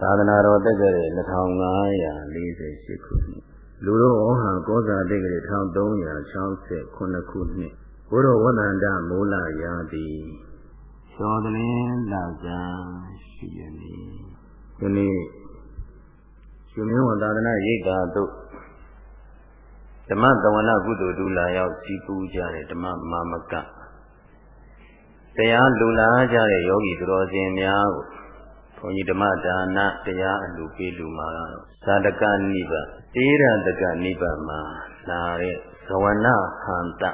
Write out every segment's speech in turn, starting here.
သာသနာတော်တက်ကြတဲ့2548ခုနှစ်လူတော်ဟောကောဇာတက်ကြတဲ့1368ခုနှစ်ဘုရောဝန္တန္တမိုးလာရာတိသောတလင်းလာကြရှိရမည်ဒီနေ့ရှင်မင်းဝသာသနာရိပ်သာတို့ဓမ္မသဝနာကုသိုလ်ဒုလာရောက်စီပူကြတဲ့ဓမ္မမာမကတရားလူလာကြတဲ့ယောဂီသူတော်စင်များကို ဘုန်းကြီးဓမ္မဒါနတရားအလူပေးလူမှာတော့သာတကနိဗ္ဗာန်တေရတကနိဗ္ဗာန်မှာလာတဲ့ဇဝနာဟန္တ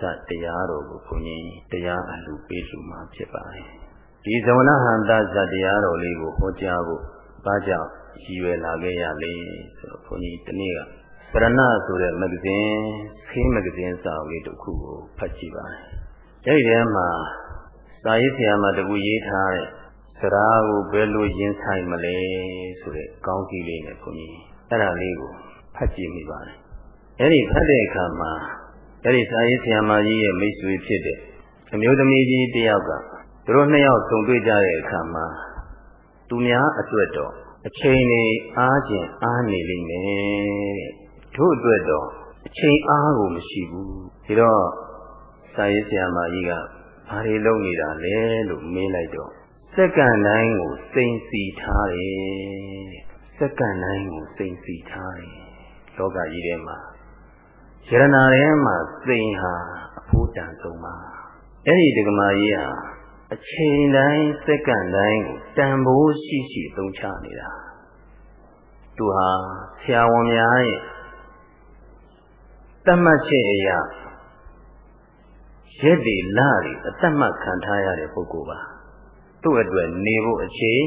သတရားတော်ကိုဘုန်းကြီးတရားအလူပေးလူမှာဖြစ်ပါတယ်ဒီဇဝနာဟန္တသတရားတော်လေးကိုဟောကြားဖို့ဘာကြောင့်ရည်ရွယ်လာခဲ့ရလဲဆိုတော့ဘုန်းကြီးဒီနေ့ကပရဏဆိုတဲ့မဂ္ဂဇင်းခင်းမဂ္ဂဇင်းစာအုပ်လေးတစ်ခုကိုဖတ်ကြည့်ပါတယ်အဲဒီထဲမှာစာရေးဆရာမတကူရေးထားတဲ့ စရာကိုဘယ်လိုရင်ဆိုင်မလဲဆိုတဲ့ကောင်းကြီးလေးနဲ့ခွန်ကြီးအဲ့ဒါလေးကိုဖတ်ကြည့်မိပါတယ်အဲ့ဒီဖတ်တဲ့အခါမှာအဲ့ဒီစာရေးဆရာမကြီးရဲ့မိတ်ဆွေဖြစ်တဲ့အမျိုးသမီးကြီးတယောက်ကသူတို့နှစ်ယောက်ဆုံတွေ့ကြတဲ့အခါမှာသူများအတွက်တော့အချိန်လေးအားကျင်အားနေလိမ့်မယ်တို့အတွက်တော့အချိန်အားကိုမရှိဘူးဒါတော့စာရေးဆရာမကြီးကဘာတွေလုပ်နေတာလဲလို့မေးလိုက်တော့ စက္ကန့်တိုင်းကိုစိန်စီထားတယ်စက္ကန့်တိုင်းကိုစိန်စီထားတယ်လောကကြီးထဲမှာယရနာထဲမှာစိန်ဟာအဖို့တန်ဆုံးပါအဲ့ဒီဒကမာကြီးဟာအချိန်တိုင်းစက္ကန့်တိုင်းကိုတန်ဖိုးရှိရှိသုံးချနေတာသူဟာဆရာဝန်များရဲ့တတ်မှတ်ချက်အရာရက်တွေလတွေအသက်မှတ်ခံထားရတဲ့ပုဂ္ဂိုလ်ပါ သူ့အတွက်နေဖို့အချိန်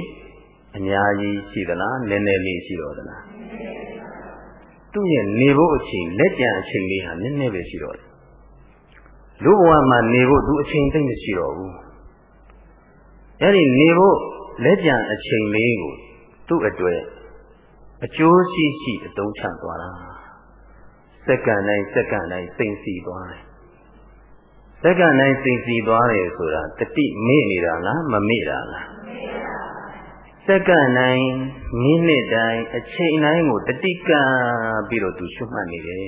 အများကြီးရှိသလားနည်းနည်းလေးရှိတော့သလားသူ့ရဲ့နေဖို့အချိန်လက်ကျန်အချိန်လေးဟာနည်းနည်းပဲရှိတော့တယ်လူဘဝမှာနေဖို့သူအချိန်သိမ့်မရှိတော့ဘူးအဲ့ဒီနေဖို့လက်ကျန်အချိန်လေးကိုသူ့အတွက်အကျိုးရှိရှိအသုံးချသွားတာစက္ကန့်တိုင်းစက္ကန့်တိုင်းစိမ့်စီသွားတယ် စက္ကန့်တိုင်းစိတ်စီသွားတယ်ဆိုတာတတိမေ့နေတာလားမမေ့တာလားစက္ကန့်တိုင်းမိနစ်တိုင်းအချိန်တိုင်းကိုတတိကပြီးတော့သူရှုမှတ်နေတယ်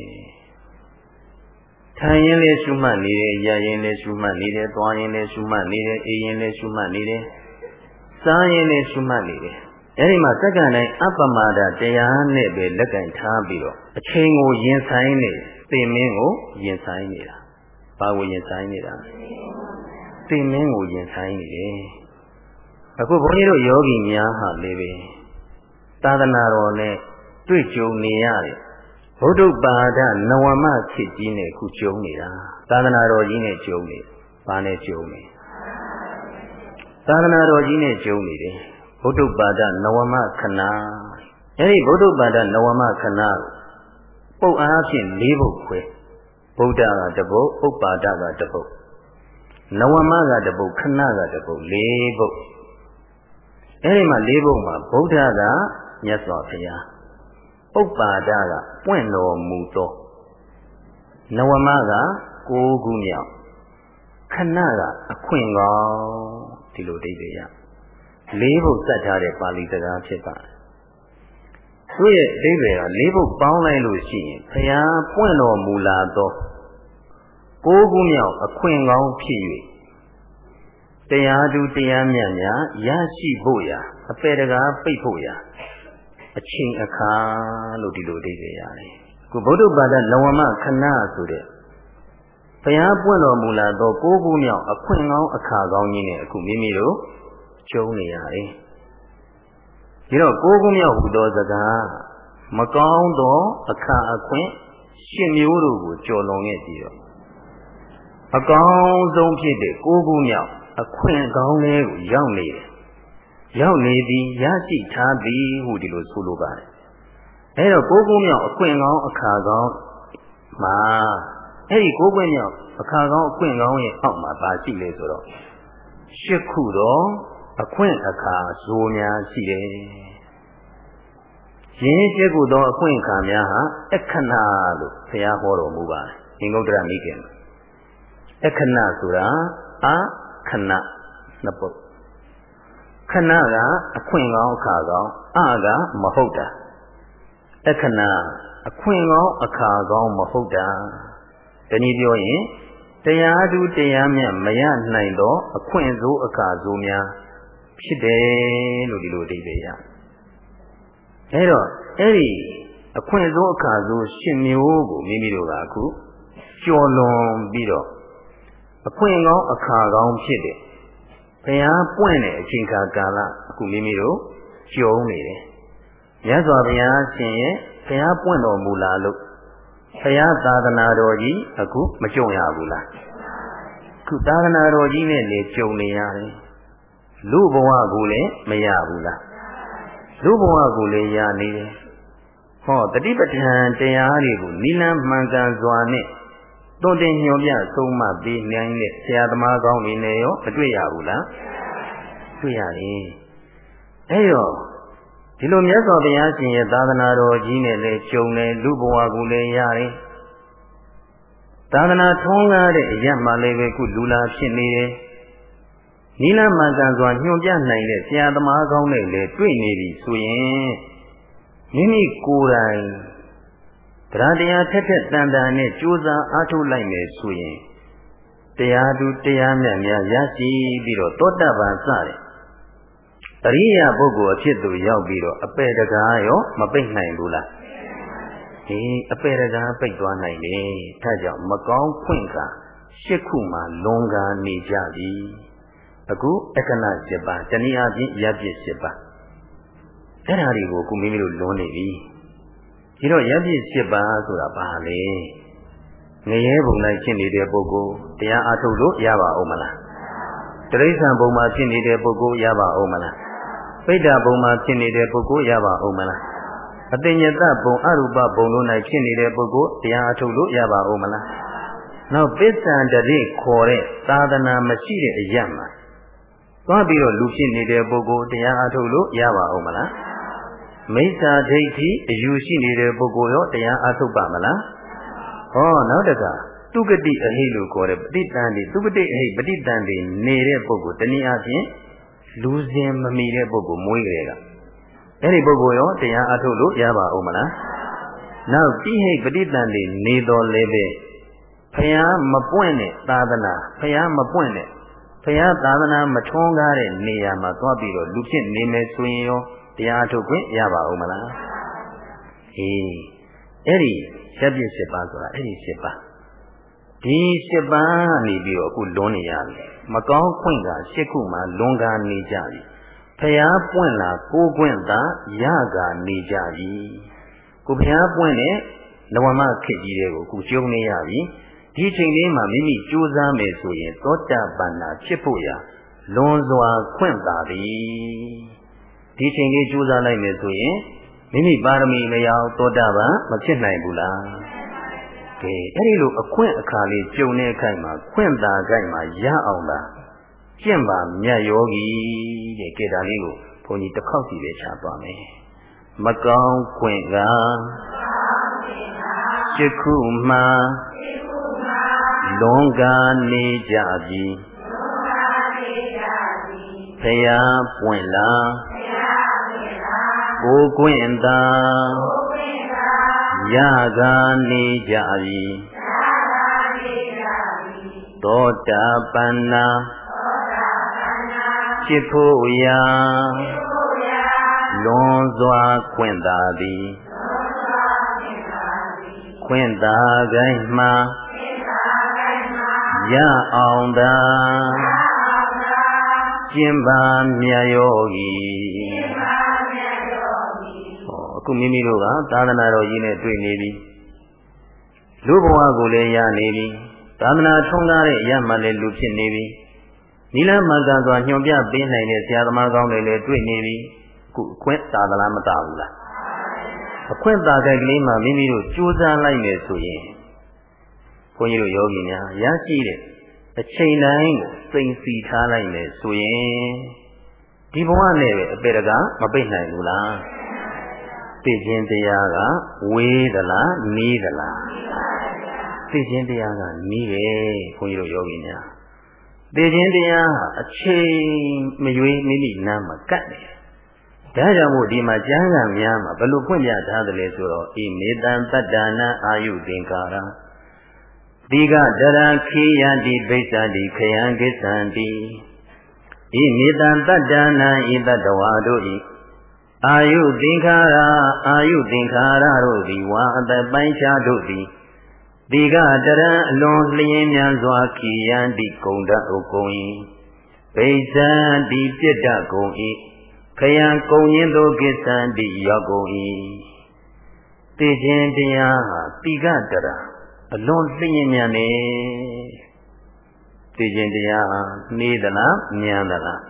ထိုင်ရင်လည်းရှုမှတ်နေတယ်ရရင်လည်းရှုမှတ်နေတယ်သွားရင်လည်းရှုမှတ်နေတယ်အေးရင်လည်းရှုမှတ်နေတယ်စားရင်လည်းရှုမှတ်နေတယ်အဲဒီမှာစက္ကန့်တိုင်းအပ္ပမာဒတရားနဲ့ပဲလက်ကင်ထားပြီးတော့အချိန်ကိုရင်ဆိုင်နေသိမင်းကိုရင်ဆိုင်နေတာ ဘာကိုရင်ဆိုင်နေတာသိမင်းကိုရင်ဆိုင်နေတယ်အခုဘုန်းကြီးတို့ယောဂီများဟာလေပဲသာသနာတော်နဲ့တွေ့ကြုံနေရတယ်ဘုဒ္ဓပါဒနဝမခေတ်ကြီးနဲ့ခုကြုံနေတာသာသနာတော်ကြီးနဲ့ကြုံနေဘာနဲ့ကြုံနေသာသနာတော်ကြီးနဲ့ကြုံနေတယ်ဘုဒ္ဓပါဒနဝမခဏအဲဒီဘုဒ္ဓပါဒနဝမခဏပုတ်အားဖြင့်၄ပုတ်ခွဲ ဗုဒ္ဓကတပုတ်ဥပ္ပါဒကတပုတ်နဝမကတပုတ်ခဏကတပုတ်၄ပုတ်အဲဒီမှာ၄ပုတ်မှာဗုဒ္ဓကမြတ်စွာဘုရားဥပ္ပါဒကပွင့်တော်မူသောနဝမကကိုးခုမြောက်ခဏကအခွင့်ကောင်းဒီလိုအိဗေရလေးပုတ်စက်ထားတဲ့ပါဠိစကားဖြစ်ပါတယ် သူ့ရဲ့အိဗေကလေးပုတ်ပေါင်းလိုက်လို့ရှိရင်ဘုရားပွင့်တော်မူလာသောကိုးခုမြောက်အခွင့်ကောင်းဖြစ်၍တရားသူတရားမြတ်များရရှိဖို့ရာအပေတကားပိတ်ဖို့ရာအချိန်အခါလို့ဒီလိုအဓိပ္ပာယ်ရတယ်။ခုဗုဒ္ဓဘာသာနဝမခဏဆိုတဲ့ဘုရားပွင့်တော်မူလာသောကိုးခုမြောက်အခွင့်ကောင်းအခါကောင်းကြီးနဲ့အခုမိမိတို့ကျုံနေရတယ်။ ဒီတော့ကိုးခုမြောက်ဟူသောစကားမကောင်းသောအခါအခွင့်ရှင်မျိုးတို့ကိုကြော်လွန်ခဲ့ပြီးတော့အကောင်းဆုံးဖြစ်တဲ့ကိုးခုမြောက်အခွင့်ကောင်းလေးကိုရောက်နေတယ်။ရောက်နေသည်ရရှိထားသည်ဟုဒီလိုဆိုလိုပါတယ်။အဲတော့ကိုးခုမြောက်အခွင့်ကောင်းအခါကောင်းမှာအဲဒီကိုးခွင့်မြောက်အခါကောင်းအခွင့်ကောင်းရဲ့အောက်မှာပါရှိလေဆိုတော့ရှစ်ခုတော့ အခွင့်အခါဇိုးများရှိတယ်။ယင်းရှစ်ခုသောအခွင့်အခါများဟာအခဏလို့ဘုရားဟောတော်မူပါတယ်။င်္ဂုတ္တရမိခင်အခဏဆိုတာအခဏနှစ်ပုတ်ခဏကအခွင့်ကောင်းအခါကောင်းအကမဟုတ်တာအခဏအခွင့်ကောင်းအခါကောင်းမဟုတ်တာတနည်းပြောရင်တရားသူတရားမြတ်မရနိုင်တော့အခွင့်စိုးအခါစိုးများ ဖြစ်တယ်လို့ဒီလိုအဓိပ္ပာယ်ရအဲတော့အဲ့ဒီအခွင့်စိုးအခါစိုးရှင်မျိုးကိုမိမိတို့ကအခုကျော်လွန်ပြီးတော့အခွင့်ကောင်းအခါကောင်းဖြစ်တယ်ဘုရားပွင့်တဲ့အချိန်ခါကာလအခုမိမိတို့ကြုံနေတယ်မြတ်စွာဘုရားရှင်ရဲ့ဘုရားပွင့်တော်မူလာလို့ဘုရားသာသနာတော်ကြီးအခုမကြုံရဘူးလားခုသာသနာတော်ကြီးနဲ့နေကြုံနေရတယ် လူဘဝကိုလည်းမရဘူးလားလူဘဝကိုလည်းရနေတယ်ဟောတတိပဋ္ဌာန်တရားတွေကိုနိလန်းမှန်ကန်စွာနဲ့သွန်သင်ညွန်ပြဆုံးမပေးနိုင်တဲ့ဆရာသမားကောင်းတွေနဲ့ရောမတွေ့ရဘူးလားတွေ့ရတယ်အဲတော့ဒီလိုမြတ်စွာဘုရားရှင်ရဲ့သာသနာတော်ကြီးနဲ့လည်းကြုံတယ်လူဘဝကိုလည်းရတယ်သာသနာထုံးကားတဲ့အရမှလည်းပဲခုလူလာဖြစ်နေတယ် နိလမှန်ကန်စွာညွှန်ပြနိုင်တဲ့ဆရာသမားကောင်းနဲ့လည်းတွေ့နေပြီဆိုရင်မိမိကိုယ်တိုင်တရားတရားထက်ထက်တန်တန်နဲ့ကြိုးစားအားထုတ်လိုက်မယ်ဆိုရင်တရားသူတရားမြတ်များရရှိပြီးတော့သောတပန်စတယ်အရိယာပုဂ္ဂိုလ်အဖြစ်သူရောက်ပြီးတော့အပေတကားရောမပိတ်နိုင်ဘူးလားအေးအပေတကားပိတ်သွားနိုင်တယ်ဒါကြောင့်မကောင်းဖွင့်ကရှစ်ခုမှလွန်ကားနေကြပြီ အခုအခဏ7ပါးတနည်းအားဖြင့်ရပ်ပြစ်7ပါးအဲ့ဒါတွေကိုခုမိမိတို့လွန်နေပြီဒီတော့ရပ်ပြစ်7ပါးဆိုတာဘာလဲငရဲဘုံ၌ဖြစ်နေတဲ့ပုဂ္ဂိုလ်တရားအားထုတ်လို့ရပါအောင်မလားတရိษံဘုံမှာဖြစ်နေတဲ့ပုဂ္ဂိုလ်ရပါအောင်မလားပိဋ္ဌဘုံမှာဖြစ်နေတဲ့ပုဂ္ဂိုလ်ရပါအောင်မလားအတညတဘုံအရူပဘုံတို့၌ဖြစ်နေတဲ့ပုဂ္ဂိုလ်တရားအားထုတ်လို့ရပါအောင်မလားနောက်ပစ္စံတရိခေါ်တဲ့သာသနာမရှိတဲ့အရမှာ သွားပြီးတော့လူဖြစ်နေတဲ့ပုဂ္ဂိုလ်တရားအားထုတ်လို့ရပါအောင်မလားမိစ္ဆာဒိဋ္ဌိအယူရှိနေတဲ့ပုဂ္ဂိုလ်ရောတရားအားထုတ်ပါမလားဟောနောက်တကသူကတိအဟိလို့ခေါ်တဲ့ပဋိတန်ဒီသူကတိအဟိပဋိတန်ဒီနေတဲ့ပုဂ္ဂိုလ်တနည်းအားဖြင့်လူစင်မမီတဲ့ပုဂ္ဂိုလ်မွေးကြတဲ့ကအဲ့ဒီပုဂ္ဂိုလ်ရောတရားအားထုတ်လို့ရပါဦးမလားနောက်တိဟိပဋိတန်ဒီနေတော်လည်းပဲဖယားမပွင့်တဲ့သာသနာဖယားမပွင့်တဲ့ ဖယားသာသနာမထွန်းကားတဲ့နေရာမှာသွားပြီးတော့လူဖြစ်နေမယ်ဆိုရင်ရောတရားထုတ်ခွင့်ရပါဦးမလားအေးအဲ့ဒီရပ်ပြစ်7ပါးဆိုတာအဲ့ဒီ7ပါးဒီ7ပါးနေပြီးတော့အခုလွန်နေရပြီမကောင်းခွင့်က7ခုမှလွန်ကားနေကြပြီဖျားပွင့်လာကိုးခွင့်သာရကနေကြပြီကိုဖျားပွင့်တဲ့နဝမခေတ်ကြီးတွေကိုအခုကျုံနေရပြီ ဒီချိန်လေးမှာမိမိကြိုးစားမယ်ဆိုရင်သောတာပန်နာဖြစ်ဖို့ရာလွန်စွာခွင့်သာပြီဒီချိန်လေးကြိုးစားလိုက်မယ်ဆိုရင်မိမိပါရမီမရောက်သောတာပန်မဖြစ်နိုင်ဘူးလားကဲအဲ့ဒီလိုအခွင့်အခါလေးကြုံတဲ့အခိုက်မှာခွင့်သာခိုက်မှာရအောင်လားကျင့်ပါမြတ်ယောဂီတဲ့ကဲဒါလေးကိုဘုန်းကြီးတစ်ခေါက်စီပဲချသွားမယ်မကောင်းခွင့်ကရှိခုမှ လွန်ကားနေကြပြီဖရာပွင့်လားကိုကွင့်သာရကနေကြပြီသောတာပန္နာဖြစ်ဖို့ရာလွန်စွာခွင့်သာသည်ခွင့်သာကိုင်းမှာ ရအောင်သာကျင့်ပါမြတ်ယောဂီခုမိမိတို့ကသာသနာတော်ကြီးနဲ့တွေ့နေပြီလူဘဝကိုလည်းရနေပြီသာသနာထုံးကားတဲ့အရမှလည်းလူဖြစ်နေပြီနိလမကံစွာညွန်ပြပေးနိုင်တဲ့ဆရာသမားကောင်းတွေလည်းတွေ့နေပြီခုအခွင့်သာသလားမတာဘူးလားအခွင့်သာကြိုက်ကလေးမှာမိမိတို့ကြိုးစားလိုက်နေဆိုရင် ဘုန်းကြီးတို့ယောဂီများရရှိတဲ့အချိန်တိုင်းကိုစိန်စီထားလိုက်မယ်ဆိုရင်ဒီဘဝနဲ့ပဲအပေတကမပိတ်နိုင်ဘူးလားသိခြင်းတရားကဝေးသလားနီးသလားသိခြင်းတရားကနီးတယ်ခွန်ကြီးတို့ယောဂီများသိခြင်းတရားဟာအချိန်မရွေးမိမိနားမှာကတ်နေတယ်ဒါကြောင့်မို့ဒီမှာကျမ်းဂန်များမှာဘယ်လိုဖွင့်ပြထားသလဲဆိုတော့ဣမေတံတတ္တနာအာယုသင်္ကာရ တိကတရခေယတိပိစ္ဆတိခယံကိစ္ဆန္တိဣမေတံတတ္တနာဣတတဝါတို့ဤအာယုသင်္ခါရအာယုသင်္ခါရတို့သည်ဝါအတပိုင်းခြားတို့သည်ဒီကတရံအလွန်လျင်မြန်စွာခိယံတိကုံတဥကုံဤဘိဇံတိပြစ်တကုံဤခယံကုံရင်တို့ကိစ္စံတိရောက်ကုန်၏သိခြင်းတရားဟာတိကတရ အလွန်သိဉာဏ်ဉာဏ်နေသိခြင်းတရားနှီးသလားဉာဏ်သလား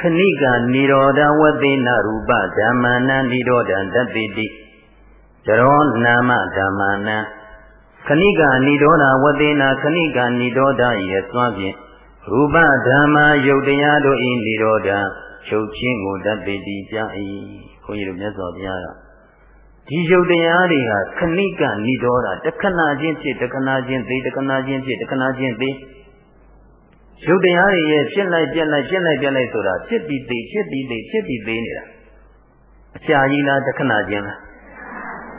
ခဏိကာနိရောဓဝတိနရူပဓမ္မနံနိရောဓံတတိတိဇရောနာမဓမ္မနံခဏိကာနိရောဓဝတိနာခဏိကာနိရောဓရဲ့သွမ်းဖြင့်ရူပဓမ္မယုတ်တရားတို့ဤနိရောဓချုပ်ခြင်းကိုတတ်ပေတိကြ၏ခွန်ကြီးတို့မြတ်စွာဘုရားက ဒီယုတ်တရားတွေကခဏိကဏိဒောတာတခဏချင်းဖြစ်တခဏချင်းသိတခဏချင်းဖြစ်တခဏချင်းသိယုတ်တရားတွေရဲ့ဖြစ်လိုက်ပြက်လိုက်ဖြစ်လိုက်ပြက်လိုက်ဆိုတာဖြစ်ပြီးသိဖြစ်ပြီးသိဖြစ်ပြီးသိနေတာအချာကြီးလားတခဏချင်းလား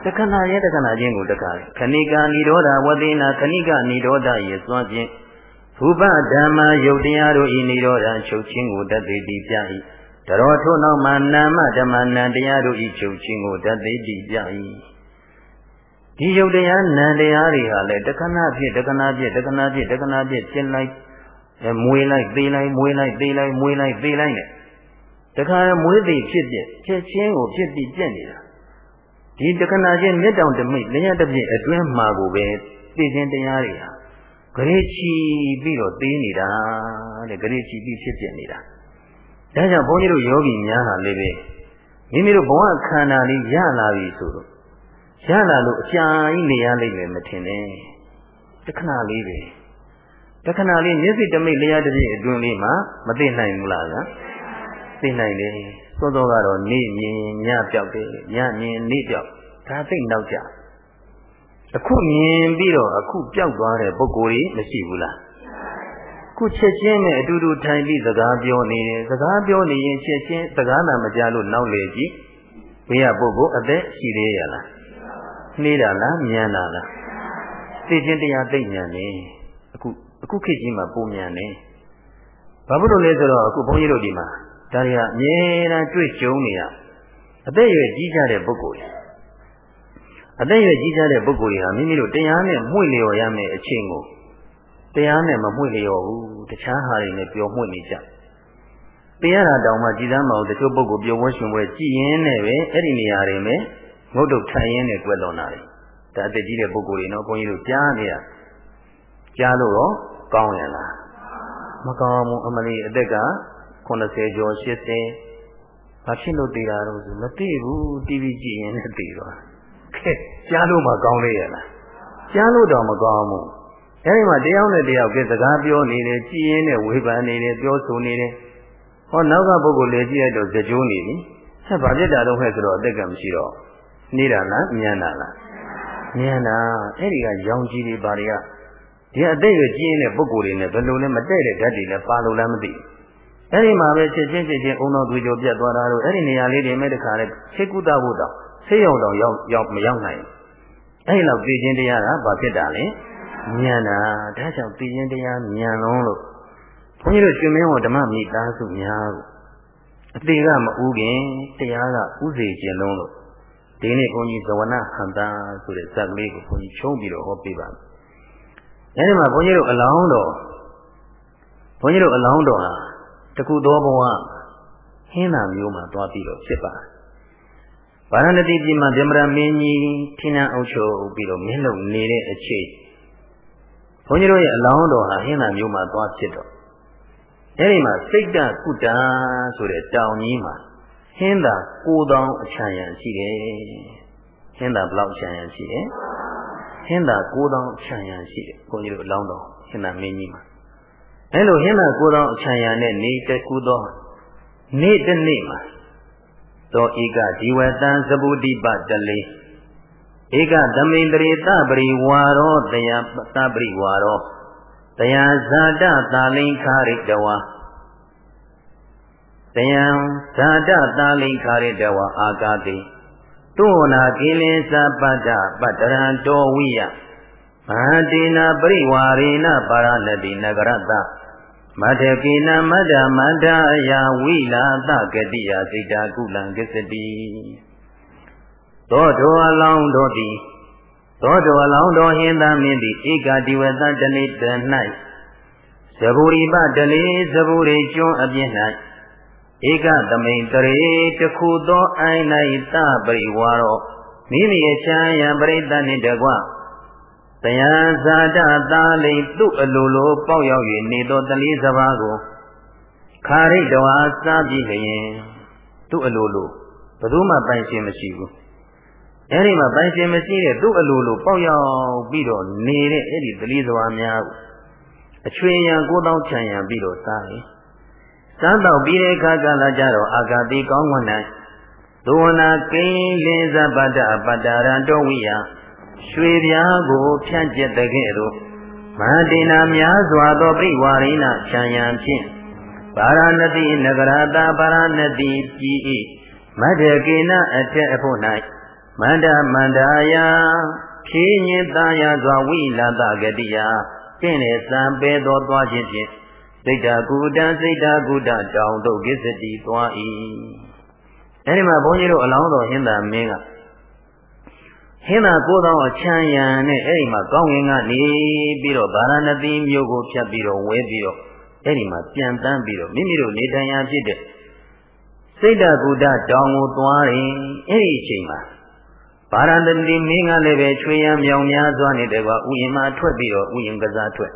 တခဏရဲ့တခဏချင်းကိုတခါခဏိကဏိဒောတာဝတိနာခဏိကဏိဒောတာရဲ့စွမ်းဖြင့်ရူပဓမ္မယုတ်တရားတို့ဤနိရောဓချုပ်ချင်းကိုတတ်သိတည်ပြ၏ တရောထို့နောက်မှာနာမဓမ္မနံတရားတို့ဤချုပ်ချင်းကိုတတ်သိတည်ပြ၏ဒီယုတ်တရားနံတရားတွေဟာလည်းတခဏဖြစ်တခဏဖြစ်တခဏဖြစ်တခဏဖြစ်ဖြစ်လိုက်မွေးလိုက်သေးလိုက်မွေးလိုက်သေးလိုက်မွေးလိုက်သေးလိုက်နဲ့တခါမွေးသေးဖြစ်ပြဖြစ်ချင်းကိုဖြစ်ပြီးပြက်နေတာဒီတခဏချင်းမြတ်တောင်တမိတ်လျှက်တစ်ပြည့်အတွင်းမှာကိုပဲသိခြင်းတရားတွေဟာဂရေချီပြီးတော့သေးနေတာတဲ့ဂရေချီပြီးဖြစ်ပြနေတာ ဒါကြောင့်ဘုန်းကြီးတို့ယောဂီများဟာလည်းပဲမိမိတို့ဘဝခန္ဓာလေးရလာပြီဆိုတော့ရလာလို့အကြာကြီးနေရလိမ့်မယ်မထင်နဲ့တခဏလေးပဲတခဏလေးမျက်စိတမိတ်လျားတစ်ပြည့်အတွင်းလေးမှာမသိနိုင်ဘူးလားလားသိနိုင်တယ်သောသောကတော့နေမြင်ညပြောက်တယ်ညမြင်နေပြောက်ဒါသိနောက်ကြအခုမြင်ပြီးတော့အခုပျောက်သွားတဲ့ပုံကိုယ်ကြီးမရှိဘူးလား ခုချက်ချင်းနဲ့အတူတူထိုင်ပြီးစကားပြောနေတယ်စကားပြောနေရင်ချက်ချင်းစကားနာမကြားလို့နောက်လေကြည့်ဘေးကပုဂ္ဂိုလ်အသက်ရှိသေးရလားနှေးတာလားမြန်တာလားသိချင်းတရားသိဉာဏ်နေအခုအခုခေတ်ကြီးမှာပုံဉာဏ်နေဘာဖြစ်လို့လဲဆိုတော့အခုဘုန်းကြီးတို့ဒီမှာဒါတွေကအမြဲတမ်းတွေ့ကြုံနေရအသက်ရွယ်ကြီးကြတဲ့ပုဂ္ဂိုလ်အသက်ရွယ်ကြီးကြတဲ့ပုဂ္ဂိုလ်တွေဟာမိမိတို့တရားနဲ့မှု့လျော်ရမယ့်အချိန်ကို တရားနဲ့မမှု့လျော်ဘူးတခြားဟာတွေနဲ့ပျော်မှု့နေကြတရားတာတောင်မှကြည်သမ်းမအောင်တချို့ပုဂ္ဂိုလ်ပျော်ဝဲရှင်ဝဲကြည်ရင်နဲ့ပဲအဲ့ဒီနေရာတွေမှာငုတ်တုတ်ထိုင်ရင်းနဲ့ကွယ်လွန်တာလေဒါအသက်ကြီးတဲ့ပုဂ္ဂိုလ်တွေနော်ဘုန်းကြီးတို့ကြားနေရကြားလို့တော့ကောင်းရလားမကောင်းဘူးအမလီအသက်က80ကျော်80ဘာဖြစ်လို့တည်တာတော့ဆိုမသိဘူး TV ကြည့်ရင်လည်းတည်သွားခဲကြားလို့မှကောင်းလေရလားကြားလို့တော့မကောင်းဘူး အဲဒီမှာတယောက်နဲ့တယောက်ကစကားပြောနေတယ်ကြည်ရင်နဲ့ဝေဖန်နေတယ်ပြောဆိုနေတယ်ဟောနောက်ကပုဂ္ဂိုလ်လေကြည့်ရတော့ကြကြိုးနေပြီဆက်ဘာဖြစ်တာတော့ဟဲ့ဆိုတော့အသက်ကမရှိတော့နေတာလားမြန်တာလားမြန်တာအဲ့ဒီကရောင်ကြီးတွေဘာတွေကဒီအသက်ရွယ်ကြီးနေတဲ့ပုဂ္ဂိုလ်တွေနဲ့ဘယ်လိုလဲမတည့်တဲ့ဓာတ်တွေလည်းပါလို့လည်းမသိအဲ့ဒီမှာပဲချက်ချင်းချက်ချင်းအုံတော်သူကြောပြတ်သွားတာတော့အဲ့ဒီနေရာလေးတွေမဲ့တခါလဲဆေကုတဖို့တော့ဆေးရုံတော့ရောက်ရောက်မရောက်နိုင်အဲ့ဒီလောက်သိချင်းတရားကဘာဖြစ်တာလဲ မြန်တာဒါကြောင့်သိချင်းတရားမြန်လုံးလို့ဘုန်းကြီးတို့ရှင်မင်းဝဓမ္မမိသားစုများကိုအသေးကမဥခင်တရားကဥစေခြင်းလုံးလို့ဒီနေ့ဘုန်းကြီးဇဝနာဟန္တာဆိုတဲ့ဇာတ်ကလေးကိုဘုန်းကြီးချုံးပြီးတော့ဟောပြပါမယ်။အဲဒီမှာဘုန်းကြီးတို့အလောင်းတော်ဘုန်းကြီးတို့အလောင်းတော်ဟာတခုသောဘဝဟင်းသာမျိုးမှာသွားပြီးတော့ဖြစ်ပါတယ်။ဗာရဏတိပြည်မှာဗြဟ္မရမင်းကြီးထင်းနှံအုပ်ချုပ်ပြီးတော့မင်းလုံနေတဲ့အချိန် ဘုန်းကြီးတို့ရဲ့အလောင်းတော်ဟာဟင်းသာမျိုးမှာသွားဖြစ်တော့အဲဒီမှာစိတ်တကုတ္တဆိုတဲ့တောင်ကြီးမှာဟင်းသာ9000အချမ်းရံရှိတယ်ဟင်းသာဘလောက်အချမ်းရံရှိတယ်ဟင်းသာ9000အချမ်းရံရှိတယ်ဘုန်းကြီးတို့အလောင်းတော်ဟင်းသာမင်းကြီးမှာအဲလိုဟင်းသာ9000အချမ်းရံနဲ့နေတကူသောနေ့တစ်နေ့မှာသောဧကဒီဝတံသဗုတိပတလေ ဧကသမိန်တရေသပရိဝါရောတယသပရိဝါရောတယံဇာတသာလိန်ခာရိတဝါတယံဇာတသာလိန်ခာရိတဝါအာဂတိတုဝနာကိလေသာပတ္တပတ္တရံတောဝိယမဟာတိနာပရိဝါရေနပါရဏတိနဂရတမတ္ထကိနမတ္တမတ္တအယဝိလာသကတိယစိတ်တာကုလံကစ္စတိ သောတောအလောင်းတို့သည်သောတောအလောင်းတော်ဟင်သာမင်းသည်ဧကတိဝတတနိတ၌ဇဘူရိပတလေဇဘူရိကျွန်းအပြင်း၌ဧကသမိန်တရေတခုသောအိုင်၌သပရိဝါရောမိမိအချမ်းယံပရိသတ်နှင့်တကွတယံဇာတသာလိသူ့အလိုလိုပေါက်ရောက်၍နေသောတလေးစပါးကိုခါရိတဝါစားပြီးလျင်သူ့အလိုလိုဘယ်သူမှပိုင်ရှင်မရှိဘူး အဲဒီမှာပိုင်ရှင်မရှိတဲ့သူ့အလိုလိုပေါက်ရောက်ပြီးတော့နေတဲ့အဲ့ဒီတလေးစပါးများကိုအချွေရန်ကိုးတောင်းချံရန်ပြီးတော့စားရင်စားတော့ပြီးတဲ့အခါကလာကြတော့အာဂတိကောင်းဝဏ္ဏဒုဝနာကိလင်းဇပတ္တပတ္တရံတောဝိယရွှေပြားကိုဖြန့်ကျက်တဲ့ကဲ့သို့မဟာတေနာများစွာသောပြိဝါရိဏခြံရန်ဖြင့်ပါရဏတိနဂရတာပါရဏတိပြည်၏မတ္တကေနအထက်အဖို့၌ မန္တမန္တာယဖြင်းညင်သားရစွာဝိလာတဂတိယတင့်တဲ့စံပဲသောသွားခြင်းဖြင့်စိတ်ဓာကုတံစိတ်ဓာကုတတောင်တို့ကိစ္စတိသွား၏အဲဒီမှာဘုန်းကြီးတို့အလောင်းတော်ဟင်းသာမင်းကဟင်းသာကိုသောအချမ်းရံနဲ့အဲဒီမှာကောင်းငင်ကနေပြီးတော့ဗာရာဏသီမြို့ကိုဖြတ်ပြီးတော့ဝဲပြီးတော့အဲဒီမှာပြန်တန်းပြီးတော့မိမိတို့နေထိုင်ရာဖြစ်တဲ့စိတ်ဓာကုတတောင်ကိုသွားရင်အဲဒီအချိန်မှာ ဗာရာဏသီမင်းကလည်းပဲချွေရံမြောင်များစွာနေတဲ့ကွာဥယျာဉ်မှာထွက်ပြီးတော့ဥယျာဉ်ကစားထွက်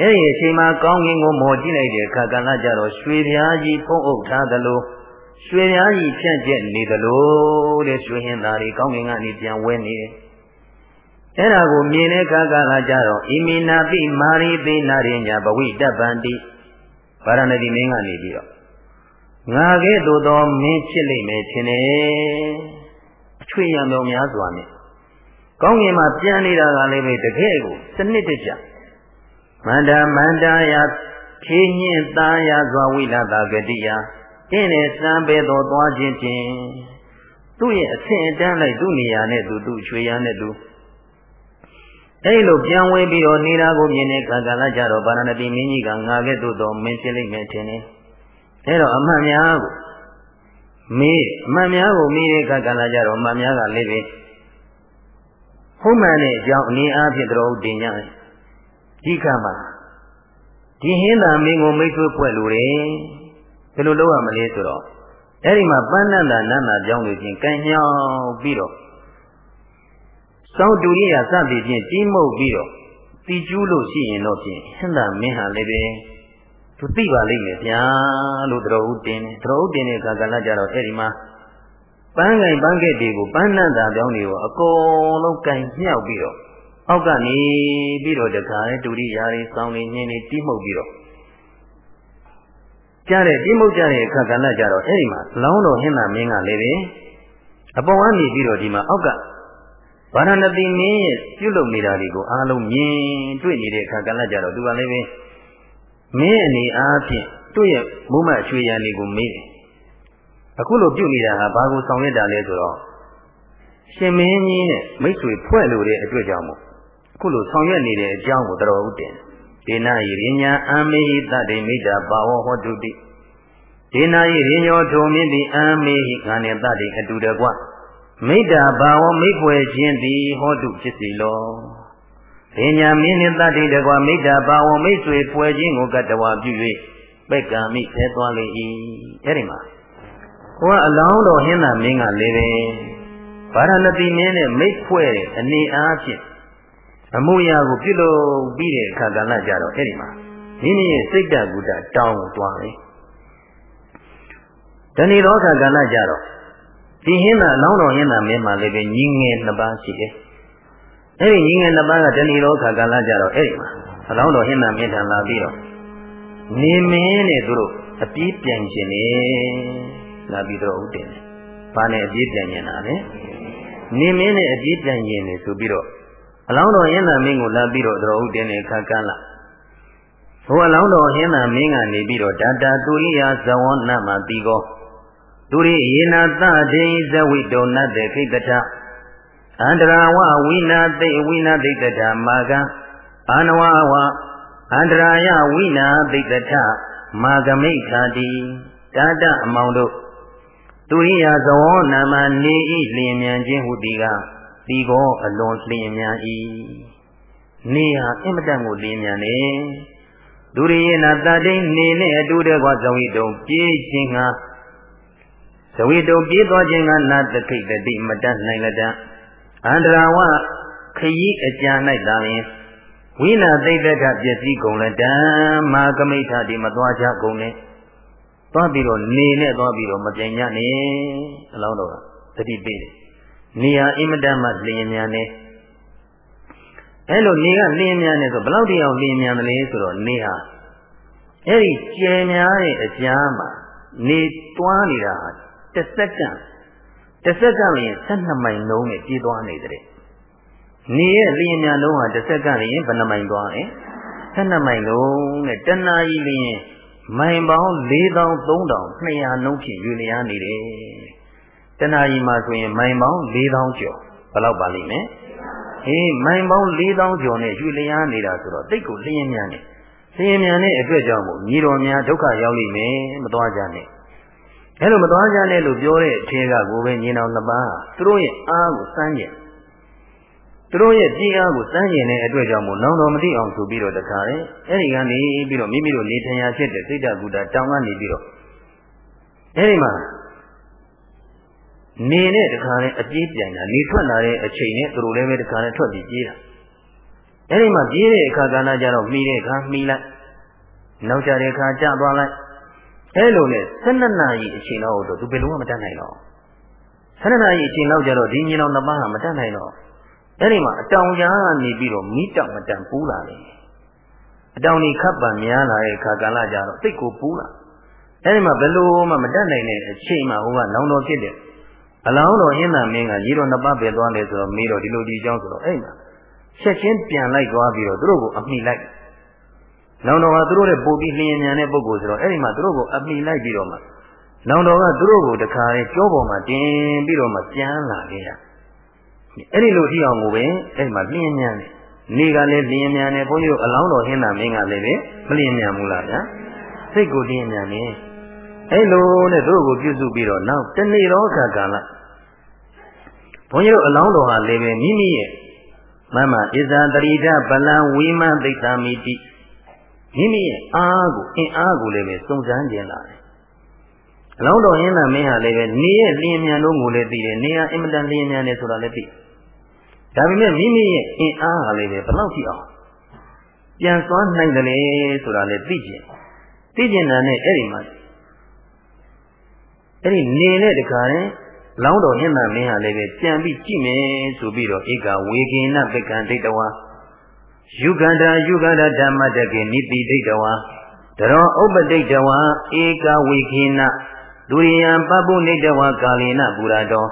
အဲ့ဒီအချိန်မှာကောင်းကင်ကိုမော်ကြည့်လိုက်တဲ့အခါကလည်းကြတော့ရွှေပြားကြီးဖုံးအုပ်ထားသလိုရွှေပြားကြီးဖြန့်ကျက်နေသလိုတဲ့ရွှေဟင်းသားတွေကောင်းကင်ကနေပြန်ဝဲနေတယ်။အဲ့ဒါကိုမြင်တဲ့အခါကလည်းကြတော့ဣမိနာပိမာရိပိနာရိညာဘဝိတပ္ပန္တိဗာရဏတိမင်းကနေပြီးတော့ငါကဲ့သို့သောမင်းဖြစ်လိမ့်မယ်ထင်တယ်။ အချွေရံတော်များစွာနဲ့ကောင်းကင်မှာပြန်နေတာကလည်းပဲတကယ်ကိုစနစ်တကျမန္တမန္တယဖြင်းညင်းသားရစွာဝိလတာဂတိယတင်းနဲ့စံပေတော်သွားခြင်းဖြင့်သူ့ရဲ့အဆင့်အတန်းလိုက်သူ့နေရာနဲ့သူသူ့ချွေရနဲ့သူအဲ့လိုပြန်ဝဲပြီးတော့နေတာကိုမြင်တဲ့ကာကလာကြတော့ဗာရဏတိမင်းကြီးကငါကဲ့သို့တော်မင်းဖြစ်လိမ့်မယ်ထင်တယ်အဲ့တော့အမှန်များကို မေးအမှန်များကိုမေးတဲ့ကာကလာကြတော့အမှန်များကလည်းပဲဟုတ်မှန်တဲ့အကြောင်းအနေအားဖြင့်တော်တင်ကြတယ်ဒီကမှာဒီဟင်းသာမင်းကိုမိတ်ဆွေဖွဲ့လို့တယ်ဘယ်လိုလုပ်ရမလဲဆိုတော့အဲ့ဒီမှာပန်းနန္တာနန္တာကြောင်းလို့ချင်းကံညောင်းပြီးတော့စောင်းတူရိယာစသည်ဖြင့်ကြီးမှုတ်ပြီးတော့တီကျူးလို့ရှိရင်တော့ဖြင့်ဟင်းသာမင်းဟာလည်းပဲ သူသိပါလိမ့်မယ်ဗျာလို့တတော်ဦးတင်တယ်တတော်ဦးတင်တဲ့အခါကလည်းကြတော့အဲ့ဒီမှာပန်းကင်ပန်းကက်တွေကိုပန်းနန္တာကြောင်းတွေကိုအကုန်လုံးကင်မြောက်ပြီးတော့အောက်ကနေပြီးတော့တခါလေဒုရိယာတွေစောင်းနေညင်းနေတိမှုတ်ပြီးတော့ကြားတဲ့တိမှုတ်ကြတဲ့အခါကလည်းကြတော့အဲ့ဒီမှာလောင်းတော်ဟင်းသာမင်းကလည်းပဲအပေါ်ကနေပြီးတော့ဒီမှာအောက်ကဗာရဏသီမင်းရဲ့ပြုလုပ်နေတာတွေကိုအားလုံးမြင်တွေ့နေတဲ့အခါကလည်းကြတော့သူကလည်းပဲ မင်းအနေအားဖြင့်သူ့ရဲ့မုမအချွေရံတွေကိုမေးတယ်အခုလိုပြုနေတာဟာဘာကိုဆောင်ရွက်တာလဲဆိုတော့ရှင်မင်းကြီးနဲ့မိတ်ဆွေဖွဲ့လို့တဲ့အတွက်ကြောင့်မို့ခုလိုဆောင်ရွက်နေတဲ့အကြောင်းကိုတော်ဦးတင်ဒေနာယရိညာအမေဟိတတေမိတ္တာပါဝဟောတုတိဒေနာယရိညောထုံမြင့်သည်အမေဟိငါနဲ့တတေအတူတကွမိတ္တာဘာဝမိဖွယ်ခြင်းသည်ဟောတုဖြစ်စီလော ဒေညာမင်းနှင့်တတေတကွမိတ္တာဘာဝမိတ်ဆွေဖွယ်ခြင်းကိုကတဝါပြု၍ပက်ကံမိဆဲသွားလေ၏အဲ့ဒီမှာဟိုကအလောင်းတော်ဟင်းသာမင်းကလည်းပဲဗာရဏသီမင်းနဲ့မိတ်ဖွဲ့အနေအားဖြင့်အမှုရာကိုပြုလုပ်ပြီးတဲ့အခါကလည်းကြတော့အဲ့ဒီမှာမိမိရဲ့စိတ်တကုတတောင်းသွားတယ်။တဏီရောခါကလည်းကြတော့ဒီဟင်းသာအလောင်းတော်ဟင်းသာမင်းမှလည်းပဲညီငယ်နှစ်ပါးရှိတယ်။ အဲ့ဒီညီငယ်နှစ်ပါးကတဏီရောခါကလည်းကြတော့အဲ့ဒီမှာအလောင်းတော်ဟင်းသာမင်းထံလာပြီးတော့နေမင်းနဲ့သူတို့အပြေးပြန်ခြင်းနေလာပြီးတော့ဥတည်တယ်။ဘာနဲ့အပြေးပြန်ခြင်းလာလဲ။နေမင်းနဲ့အပြေးပြန်ခြင်းနေဆိုပြီးတော့အလောင်းတော်ရင်းနာမင်းကိုလာပြီးတော့တော်ဦးတင်းနေခါကန်းလာဘုရားလောင်းတော်ဟင်းသာမင်းကနေပြီးတော့ဒါတာတူရိယဇဝနမတိကောသူရိယေနာတဒိဇဝိတောနတေခိတထ အန္တရာဝဝိနာသိဝိနာသိတထမာကအာနဝဝအန္တရာယဝိနာသိတထမာဂမိခာတိတာတအမောင်တို့သူရိယဇဝနာမနေဤလျင်မြန်ခြင်းဟုဒီကဒီကောအလွန်လျင်မြန်၏နေဟာအင်မတန်ကိုလျင်မြန်နေဒုရိယနာတတိနေနဲ့အတူတကွဇဝိတုံပြေးခြင်းဟာဇဝိတုံပြေးသွားခြင်းကနာတခိတတိမတတ်နိုင်လတံ အန္တရာဝခยีအကြံ၌သာလျှင်ဝိနာသိတ္တကပျက်စီးကုန်လတံမာကမိဋ္ဌတိမသွားကြကုန်နဲ့သွားပြီးတော့နေနဲ့သွားပြီးတော့မပြိုင်ညနဲ့အလောင်းတော်ကတတိပေးတယ်နေဟာအင်မတန်မှလျင်မြန်နေအဲ့လိုနေကလျင်မြန်နေဆိုဘလောက်တရားလျင်မြန်တယ်လဲဆိုတော့နေဟာအဲ့ဒီကျယ်များတဲ့အကြားမှာနေတွားနေတာတစ်စက္ကန့် တစ်စက္ကန့်လျင်12မိုင်လုံးနဲ့ပြေးသွားနေတဲ့နေရဲ့လျင်မြန်လုံးဟာတစ်စက္ကန့်လျင်ဘယ်နှမိုင်သွားလဲ12မိုင်လုံးနဲ့တဏှာကြီးလျင်မိုင်ပေါင်း4300နှုန်းဖြင့်ယူလျားနေတယ်တဏှာကြီးမှာဆိုရင်မိုင်ပေါင်း4000ကျော်ဘယ်လောက်ပါလိမ့်မယ်အေးမိုင်ပေါင်း4000ကျော်နဲ့ယူလျားနေတာဆိုတော့တိတ်ကိုလျင်မြန်နေလျင်မြန်တဲ့အတွက်ကြောင့်မို့ညီတော်များဒုက္ခရောက်လိမ့်မယ်မသွားကြနဲ့ အဲ့လိုမသွားကြနဲ့လို့ပြောတဲ့အထင်းကကိုပဲညီတော်နှစ်ပါးသူတို့ရဲ့အားကိုစမ်းကြသူတို့ရဲ့ပြင်းအားကိုစမ်းကျင်တဲ့အတွက်ကြောင့်မို့နောင်တော်မသိအောင်ဆိုပြီးတော့တခါလေအဲ့ဒီကနေပြီးတော့မိမိတို့နေထိုင်ရာဖြစ်တဲ့စိတ်တကူတာတောင်းကနေပြီးတော့အဲ့ဒီမှာနေနဲ့တခါလေအပြေးပြန်တာနေထွက်လာတဲ့အချိန်နဲ့သူတို့လည်းပဲတခါလေထွက်ပြီးပြေးတာအဲ့ဒီမှာပြေးတဲ့အခါကဏ္ဍကျတော့မှီတဲ့အခါမှီလိုက်နောက်ကြတဲ့အခါကျသွားလိုက် အဲ့လိုနဲ့12နာရီအချိန်တော့သူဘယ်လုံးမှမတတ်နိုင်တော့12နာရီအချိန်လောက်ကျတော့ဒီညီတော်နှစ်ပါးဟာမတတ်နိုင်တော့အဲ့ဒီမှာအတောင်ကြားကနေပြီးတော့မိတောင်မတန်ပူးလာတယ်အတောင်ကြီးခပ်ပံများလာတဲ့အခါကာလကြတော့တိတ်ကိုပူးလာအဲ့ဒီမှာဘယ်လိုမှမတတ်နိုင်တဲ့အချိန်မှာဟိုကလောင်တော်ဖြစ်တယ်အလောင်းတော်အင်းသာမင်းကရေတော်နှစ်ပါးပဲသွားတယ်ဆိုတော့မေးတော့ဒီလိုဒီအကြောင်းဆိုတော့အဲ့မှာချက်ချင်းပြန်လိုက်သွားပြီးတော့သူတို့ကိုအမိလိုက် လောင်တော်ကသူတို့ရဲ့ပို့ပြီးလျင်မြန်တဲ့ပုဂ္ဂိုလ်ဆိုတော့အဲ့ဒီမှာသူတို့ကိုအမိလိုက်ပြီးတော့မှလောင်တော်ကသူတို့ကိုတခါလေးကြောပေါ်မှာတင်ပြီးတော့မှပြန်လာခဲ့ရအဲ့ဒီလိုထိအောင်ကိုပဲအဲ့မှာလျင်မြန်တယ်နေကလည်းလျင်မြန်တယ်ဘုန်းကြီးတို့အလောင်းတော်ဟင်းသာမင်းကလည်းပဲမလျင်မြန်ဘူးလားဗျာစိတ်ကိုလျင်မြန်တယ်အဲ့လိုနဲ့သူတို့ကိုပြုစုပြီးတော့နောက်တနေ့တော့ခါကာလဘုန်းကြီးတို့အလောင်းတော်ဟာလည်းပဲမိမိရဲ့မမဣဇာတရိဒဗလံဝိမသိတ္တမိတိ မိမိရဲ့အားကိုအင်အားကိုလည်းပဲစုံစမ်းကျင်လာတယ်အလောင်းတော်ဟင်းသာမင်းဟာလည်းပဲနေရဲ့လျင်မြန်လို့ငိုလည်းသိတယ်နေဟာအင်မတန်လျင်မြန်တယ်ဆိုတာလည်းသိဒါပေမဲ့မိမိရဲ့အင်အားဟာလည်းပဲဘလောက်ထိအောင်ပြန်စွမ်းနိုင်တယ်လေဆိုတာလည်းသိကျင်သိကျင်တာနဲ့အဲ့ဒီမှာအဲ့ဒီနေနဲ့တခါရင်လောင်းတော်ညနာမင်းဟာလည်းပဲပြန်ပြီးကြည့်မယ်ဆိုပြီးတော့ဧကဝေကိနပက္ကံဒိဋ္ဌဝါ ယုဂန္တာယုဂန္တာဓမ္မတကေနိတိဒိဋ္ဌဝါတရောဥပဒိဋ္ဌဝါဧကဝေကိနဒုရိယံပပုနိဋ္ဌဝါကာလေနပူရတော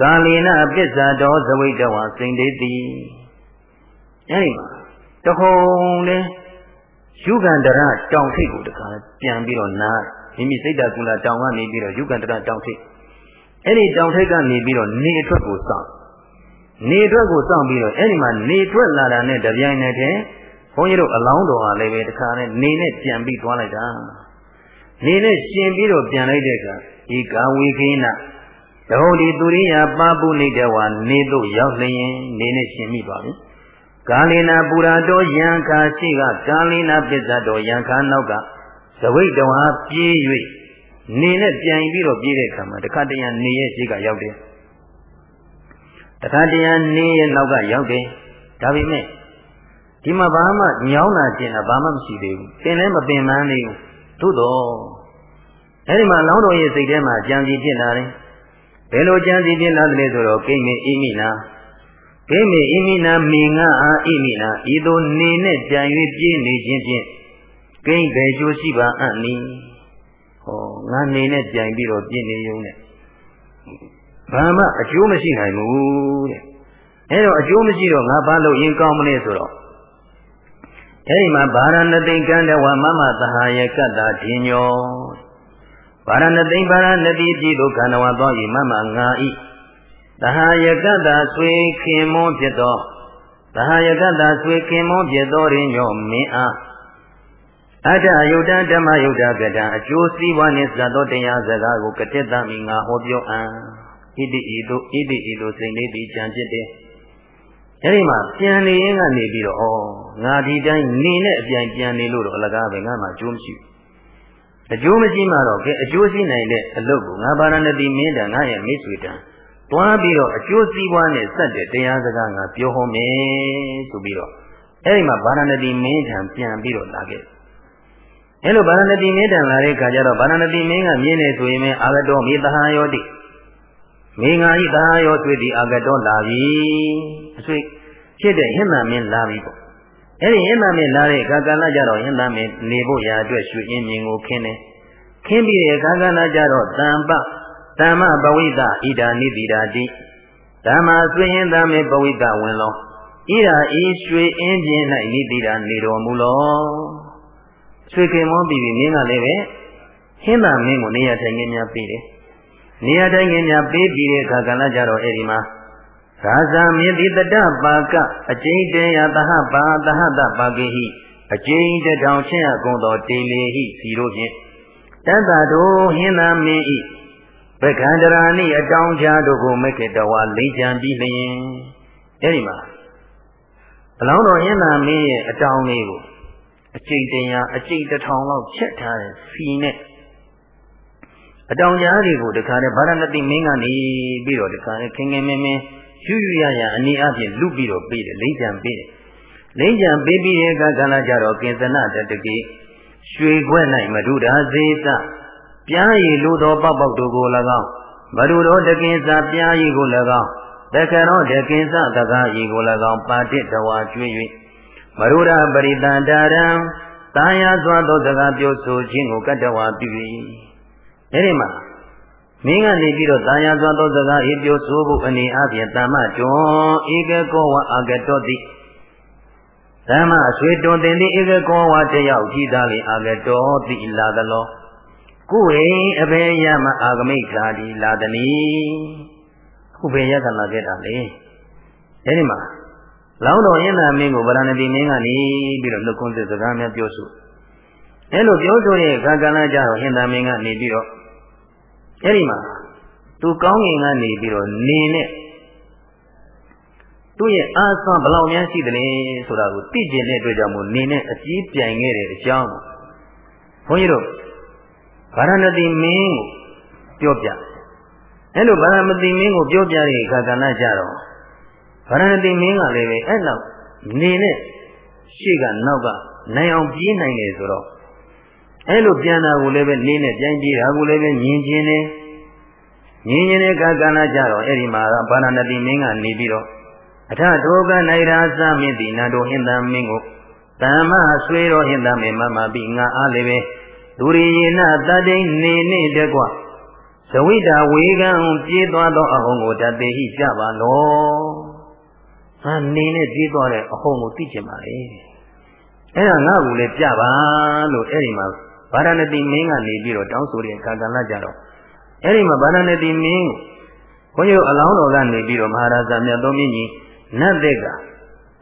ကာလေနပစ္ဆာတောသဝိတ္တဝါစိန်တေတိအဲဒီမှာတခုံလဲယုဂန္တရတောင်ထိပ်ကိုတခါပြန်ပြီးတော့နားမိမိစိတ်တကူလာတောင်ကနေပြီးတော့ယုဂန္တရတောင်ထိပ်အဲ့ဒီတောင်ထိပ်ကနေပြီးတော့နေအထွက်ကိုစောင့် နေထွက်ကိုစောင့်ပြီးတော့အဲ့ဒီမှာနေထွက်လာတာနဲ့တပြိုင်နက်တည်းဘုန်းကြီးတို့အလောင်းတော်ဟာလည်းပဲတခါနဲ့နေနဲ့ပြန်ပြီးသွားလိုက်တာနေနဲ့ရှင်ပြီးတော့ပြန်လိုက်တဲ့အခါဤကာဝေခိနတဟုတ်ဒီသူရိယာပါပုနိတဝါနေတို့ရောက်လျင်နေနဲ့ရှင်မိပါပြီကာလိနာပူရာတော်ယံခါရှိကကာလိနာပစ္စတော်ယံခါနောက်ကသဝိတဝါပြေး၍နေနဲ့ပြန်ပြီးတော့ပြေးတဲ့အခါမှာတခါတရံနေရဲ့ရှိကရောက်တယ် တခါတရံနေရဲ့နောက်ကရောက်တယ်ဒါပေမဲ့ဒီမှာဘာမှညောင်းတာကျင်တာဘာမှမရှိသေးဘူးပင်လည်းမပင်မန်းသေးဘူးသို့တော့အဲဒီမှာလောင်းတော်ရဲ့စိတ်ထဲမှာကြံစီဖြစ်လာတယ်ဘယ်လိုကြံစီဖြစ်လာသလဲဆိုတော့ကိမေအိမိနာကိမေအိမိနာမေငါအာအိမိနာဤသို့နေနဲ့ကြံ၍ပြည့်နေခြင်းဖြင့်ကိမ့်ပဲကျိုးရှိပါအံ့နီဟောငါနေနဲ့ကြံပြီးတော့ပြည့်နေရုံနဲ့ ဘာမှအကျိုးမရှိနိုင်ဘူးတဲ့အဲတော့အကျိုးမရှိတော့ငါဘာလို့ရင်ကောင်းမလဲဆိုတော့အဲဒီမှာဗာရဏတိကန္တဝမမသဟာယကတ္တာဒိညောဗာရဏတိဗာရဏတိပြည်သို့ကန္တဝသွား၏မမငါဤသဟာယကတ္တာဆွေခင်မွန်ဖြစ်သောသဟာယကတ္တာဆွေခင်မွန်ဖြစ်သောရင်းညောမင်းအားအတ္တယုတ်တဓမ္မယုတ်တကတံအကျိုးစည်းဝါးနှင့်စသောတရားစကားကိုကတိတ္တမိငါဟောပြောအံ ဣတိဤသို့ဣတိဤသို့စိတ်လေးပြီးကြံဖြစ်တယ်အဲဒီမှာပြန်နေရင်ကနေပြီးတော့ဩငါဒီတိုင်းနေနဲ့အပြန်ပြန်နေလို့တော့အလကားပဲငါမှအကျိုးမရှိဘူးအကျိုးမရှိမှတော့ကဲအကျိုးရှိနိုင်တဲ့အလုပ်ကိုငါဗာရဏတိမင်းတန်ငါရဲ့မိတ်ဆွေတန်တွားပြီးတော့အကျိုးစီးပွားနဲ့ဆက်တဲ့တရားစကားငါပြောဟောမယ်ဆိုပြီးတော့အဲဒီမှာဗာရဏတိမင်းထံပြန်ပြီးတော့လာခဲ့အဲလိုဗာရဏတိမင်းထံလာတဲ့အခါကျတော့ဗာရဏတိမင်းကမြင်နေဆိုရင်အာဂတောမိသဟာယောတိ မေငါဤသဟာယောတွေ့သည်အာဂတောလာပြီအဆွေဖြစ်တဲ့ဟင်္သာမင်းလာပြီပေါ့အဲ့ဒီဟင်္သာမင်းလာတဲ့အခါကလည်းကြတော့ဟင်္သာမင်းနေဖို့ရာအတွက်ရွှေအင်းမြင်ကိုခင်းတယ်ခင်းပြီးတဲ့အခါကလည်းကြတော့တမ္ပတမ္မပဝိတဣဒာနိတိတာတိဓမ္မဆွေဟင်္သာမင်းပဝိတဝင်လောဣရာဤရွှေအင်းပြင်း၌နိတိတာနေတော်မူလောရွှေခင်မောပြီးပြီးမင်းကလည်းပဲဟင်းသာမင်းကိုနေရာထိုင်ခင်းများပေးတယ် နေရာထိုင်ခင်းများပေးပြီးတဲ့အခါကလည်းကြတော့အဲ့ဒီမှာသာဇာမြေတိတတပါကအကျိန်တေယသဟပါသဟတပါကေဟိအကျိန်တထောင်ချင်းအကုန်သောတေလေဟိစီတို့ဖြင့်တတ္တတို့ဟင်းသာမင်းဤပကန္တရာနိအတောင်ချာတို့ကိုမက္ကေတဝါလိမ့်ကြံပြီးလျင်အဲ့ဒီမှာဘလောင်းတော်ဟင်းသာမင်းရဲ့အတောင်လေးကိုအကျိန်တရားအကျိန်တထောင်လောက်ချက်ထားတဲ့စီနဲ့ အတောင်ကြားတွေကိုတခါနဲ့ဗာရဏတိမင်းကနေပြီးတော့တခါနဲ့ခင်ခင်မင်းမင်းယူယူရရအနေအချင်းလူပြီးတော့ပေးတယ်လိမ့်ကြံပေးတယ်လိမ့်ကြံပေးပြီးတဲ့အခါကလည်းကြတော့ကင်စနတတကိရွှေခွဲ့၌မဒုဒါဇေသပြားရည်လိုသောပေါက်ပေါက်တို့ကို၎င်းမဒုတော်တကင်စာပြားရည်ကို၎င်းတက္ကရောတကင်စာတကားရည်ကို၎င်းပါတိတဝါကျွေး၍မရူဒပရိတန္တရံတာယာစွာသောစကားပြောဆိုခြင်းကိုကတ္တဝါပြု၏ အဲဒီမှာမင်းကနေပြီးတော့တာယာစွာသောစကားဤပြောဆိုဖို့အနေအချင်းတမ္မကျွန်းဧကကောဝအာဂတောတိဓမ္မအဆွေတွင်တင်သည့်ဧကကောဝတယောက်ကြည်သားလေအာဂတောတိလာသလောကုဝေအဘေယမအာဂမိခာတိလာတနီခုဘေယကလာခဲ့တာလေအဲဒီမှာလောင်းတော်ရင်နာမင်းကိုဗရဏတိမင်းကနေပြီးတော့နှုတ်ခွန်းစကားများပြောဆိုအဲလိုပြောဆိုတဲ့ခါကလာကြတော့ဟင်သာမင်းကနေပြီးတော့ အဲ့ဒီမှာသူကောင်းငင်ကနေပြီးတော့နေနဲ့သူ့ရဲ့အာသဘလောက်များရှိတယ်လဲဆိုတာကိုသိကျင်တဲ့အတွက်ကြောင့်မို့နေနဲ့အကြီးပြိုင်ခဲ့တဲ့အကြောင်းဘုန်းကြီးတို့ဗာရဏတိမင်းကိုပြောပြအဲ့လိုဗာရဏတိမင်းကိုပြောပြတဲ့အခါကဏ္ဍကြတော့ဗာရဏတိမင်းကလည်းပဲအဲ့လောက်နေနဲ့ရှေ့ကနောက်ကနိုင်အောင်ပြေးနိုင်တယ်ဆိုတော့ အဲ့လိုပြန်တာကိုလည်းပဲနေနဲ့ပြန်ပြေးတာကိုလည်းပဲမြင်ချင်းတယ်မြင်ချင်းတဲ့ကကနာကြတော့အဲ့ဒီမှာဘာနာနတိမင်းကနေပြီးတော့အထဒုက္ခနိုင်ရာသမင်းတိနန္တောဟင်္သမင်းကိုတမ္မဆွေတော်ဟင်္သမင်းမမပြီးငါအားလည်းပဲဒုရိယေနတတိနေနေတကွဇဝိတာဝေကံပြေးသွားသောအဟုံကိုတတေဟိကြပါလော။ဟာနေနဲ့ပြေးသွားတဲ့အဟုံကိုသိကျင်ပါလေ။အဲ့ဒါငါ့ကိုလည်းကြပါလို့အဲ့ဒီမှာ ဗာရာဏသီမင်းကနေပြီးတော့တောင်းဆိုတဲ့ကာကလကြတော့အဲ့ဒီမှာဗာရာဏသီမင်းဘုန်းကြီးတို့အလောင်းတော်ကနေပြီးတော့မဟာရာဇမြတ်သုံးမြင့်ကြီးနတ်တဲ့က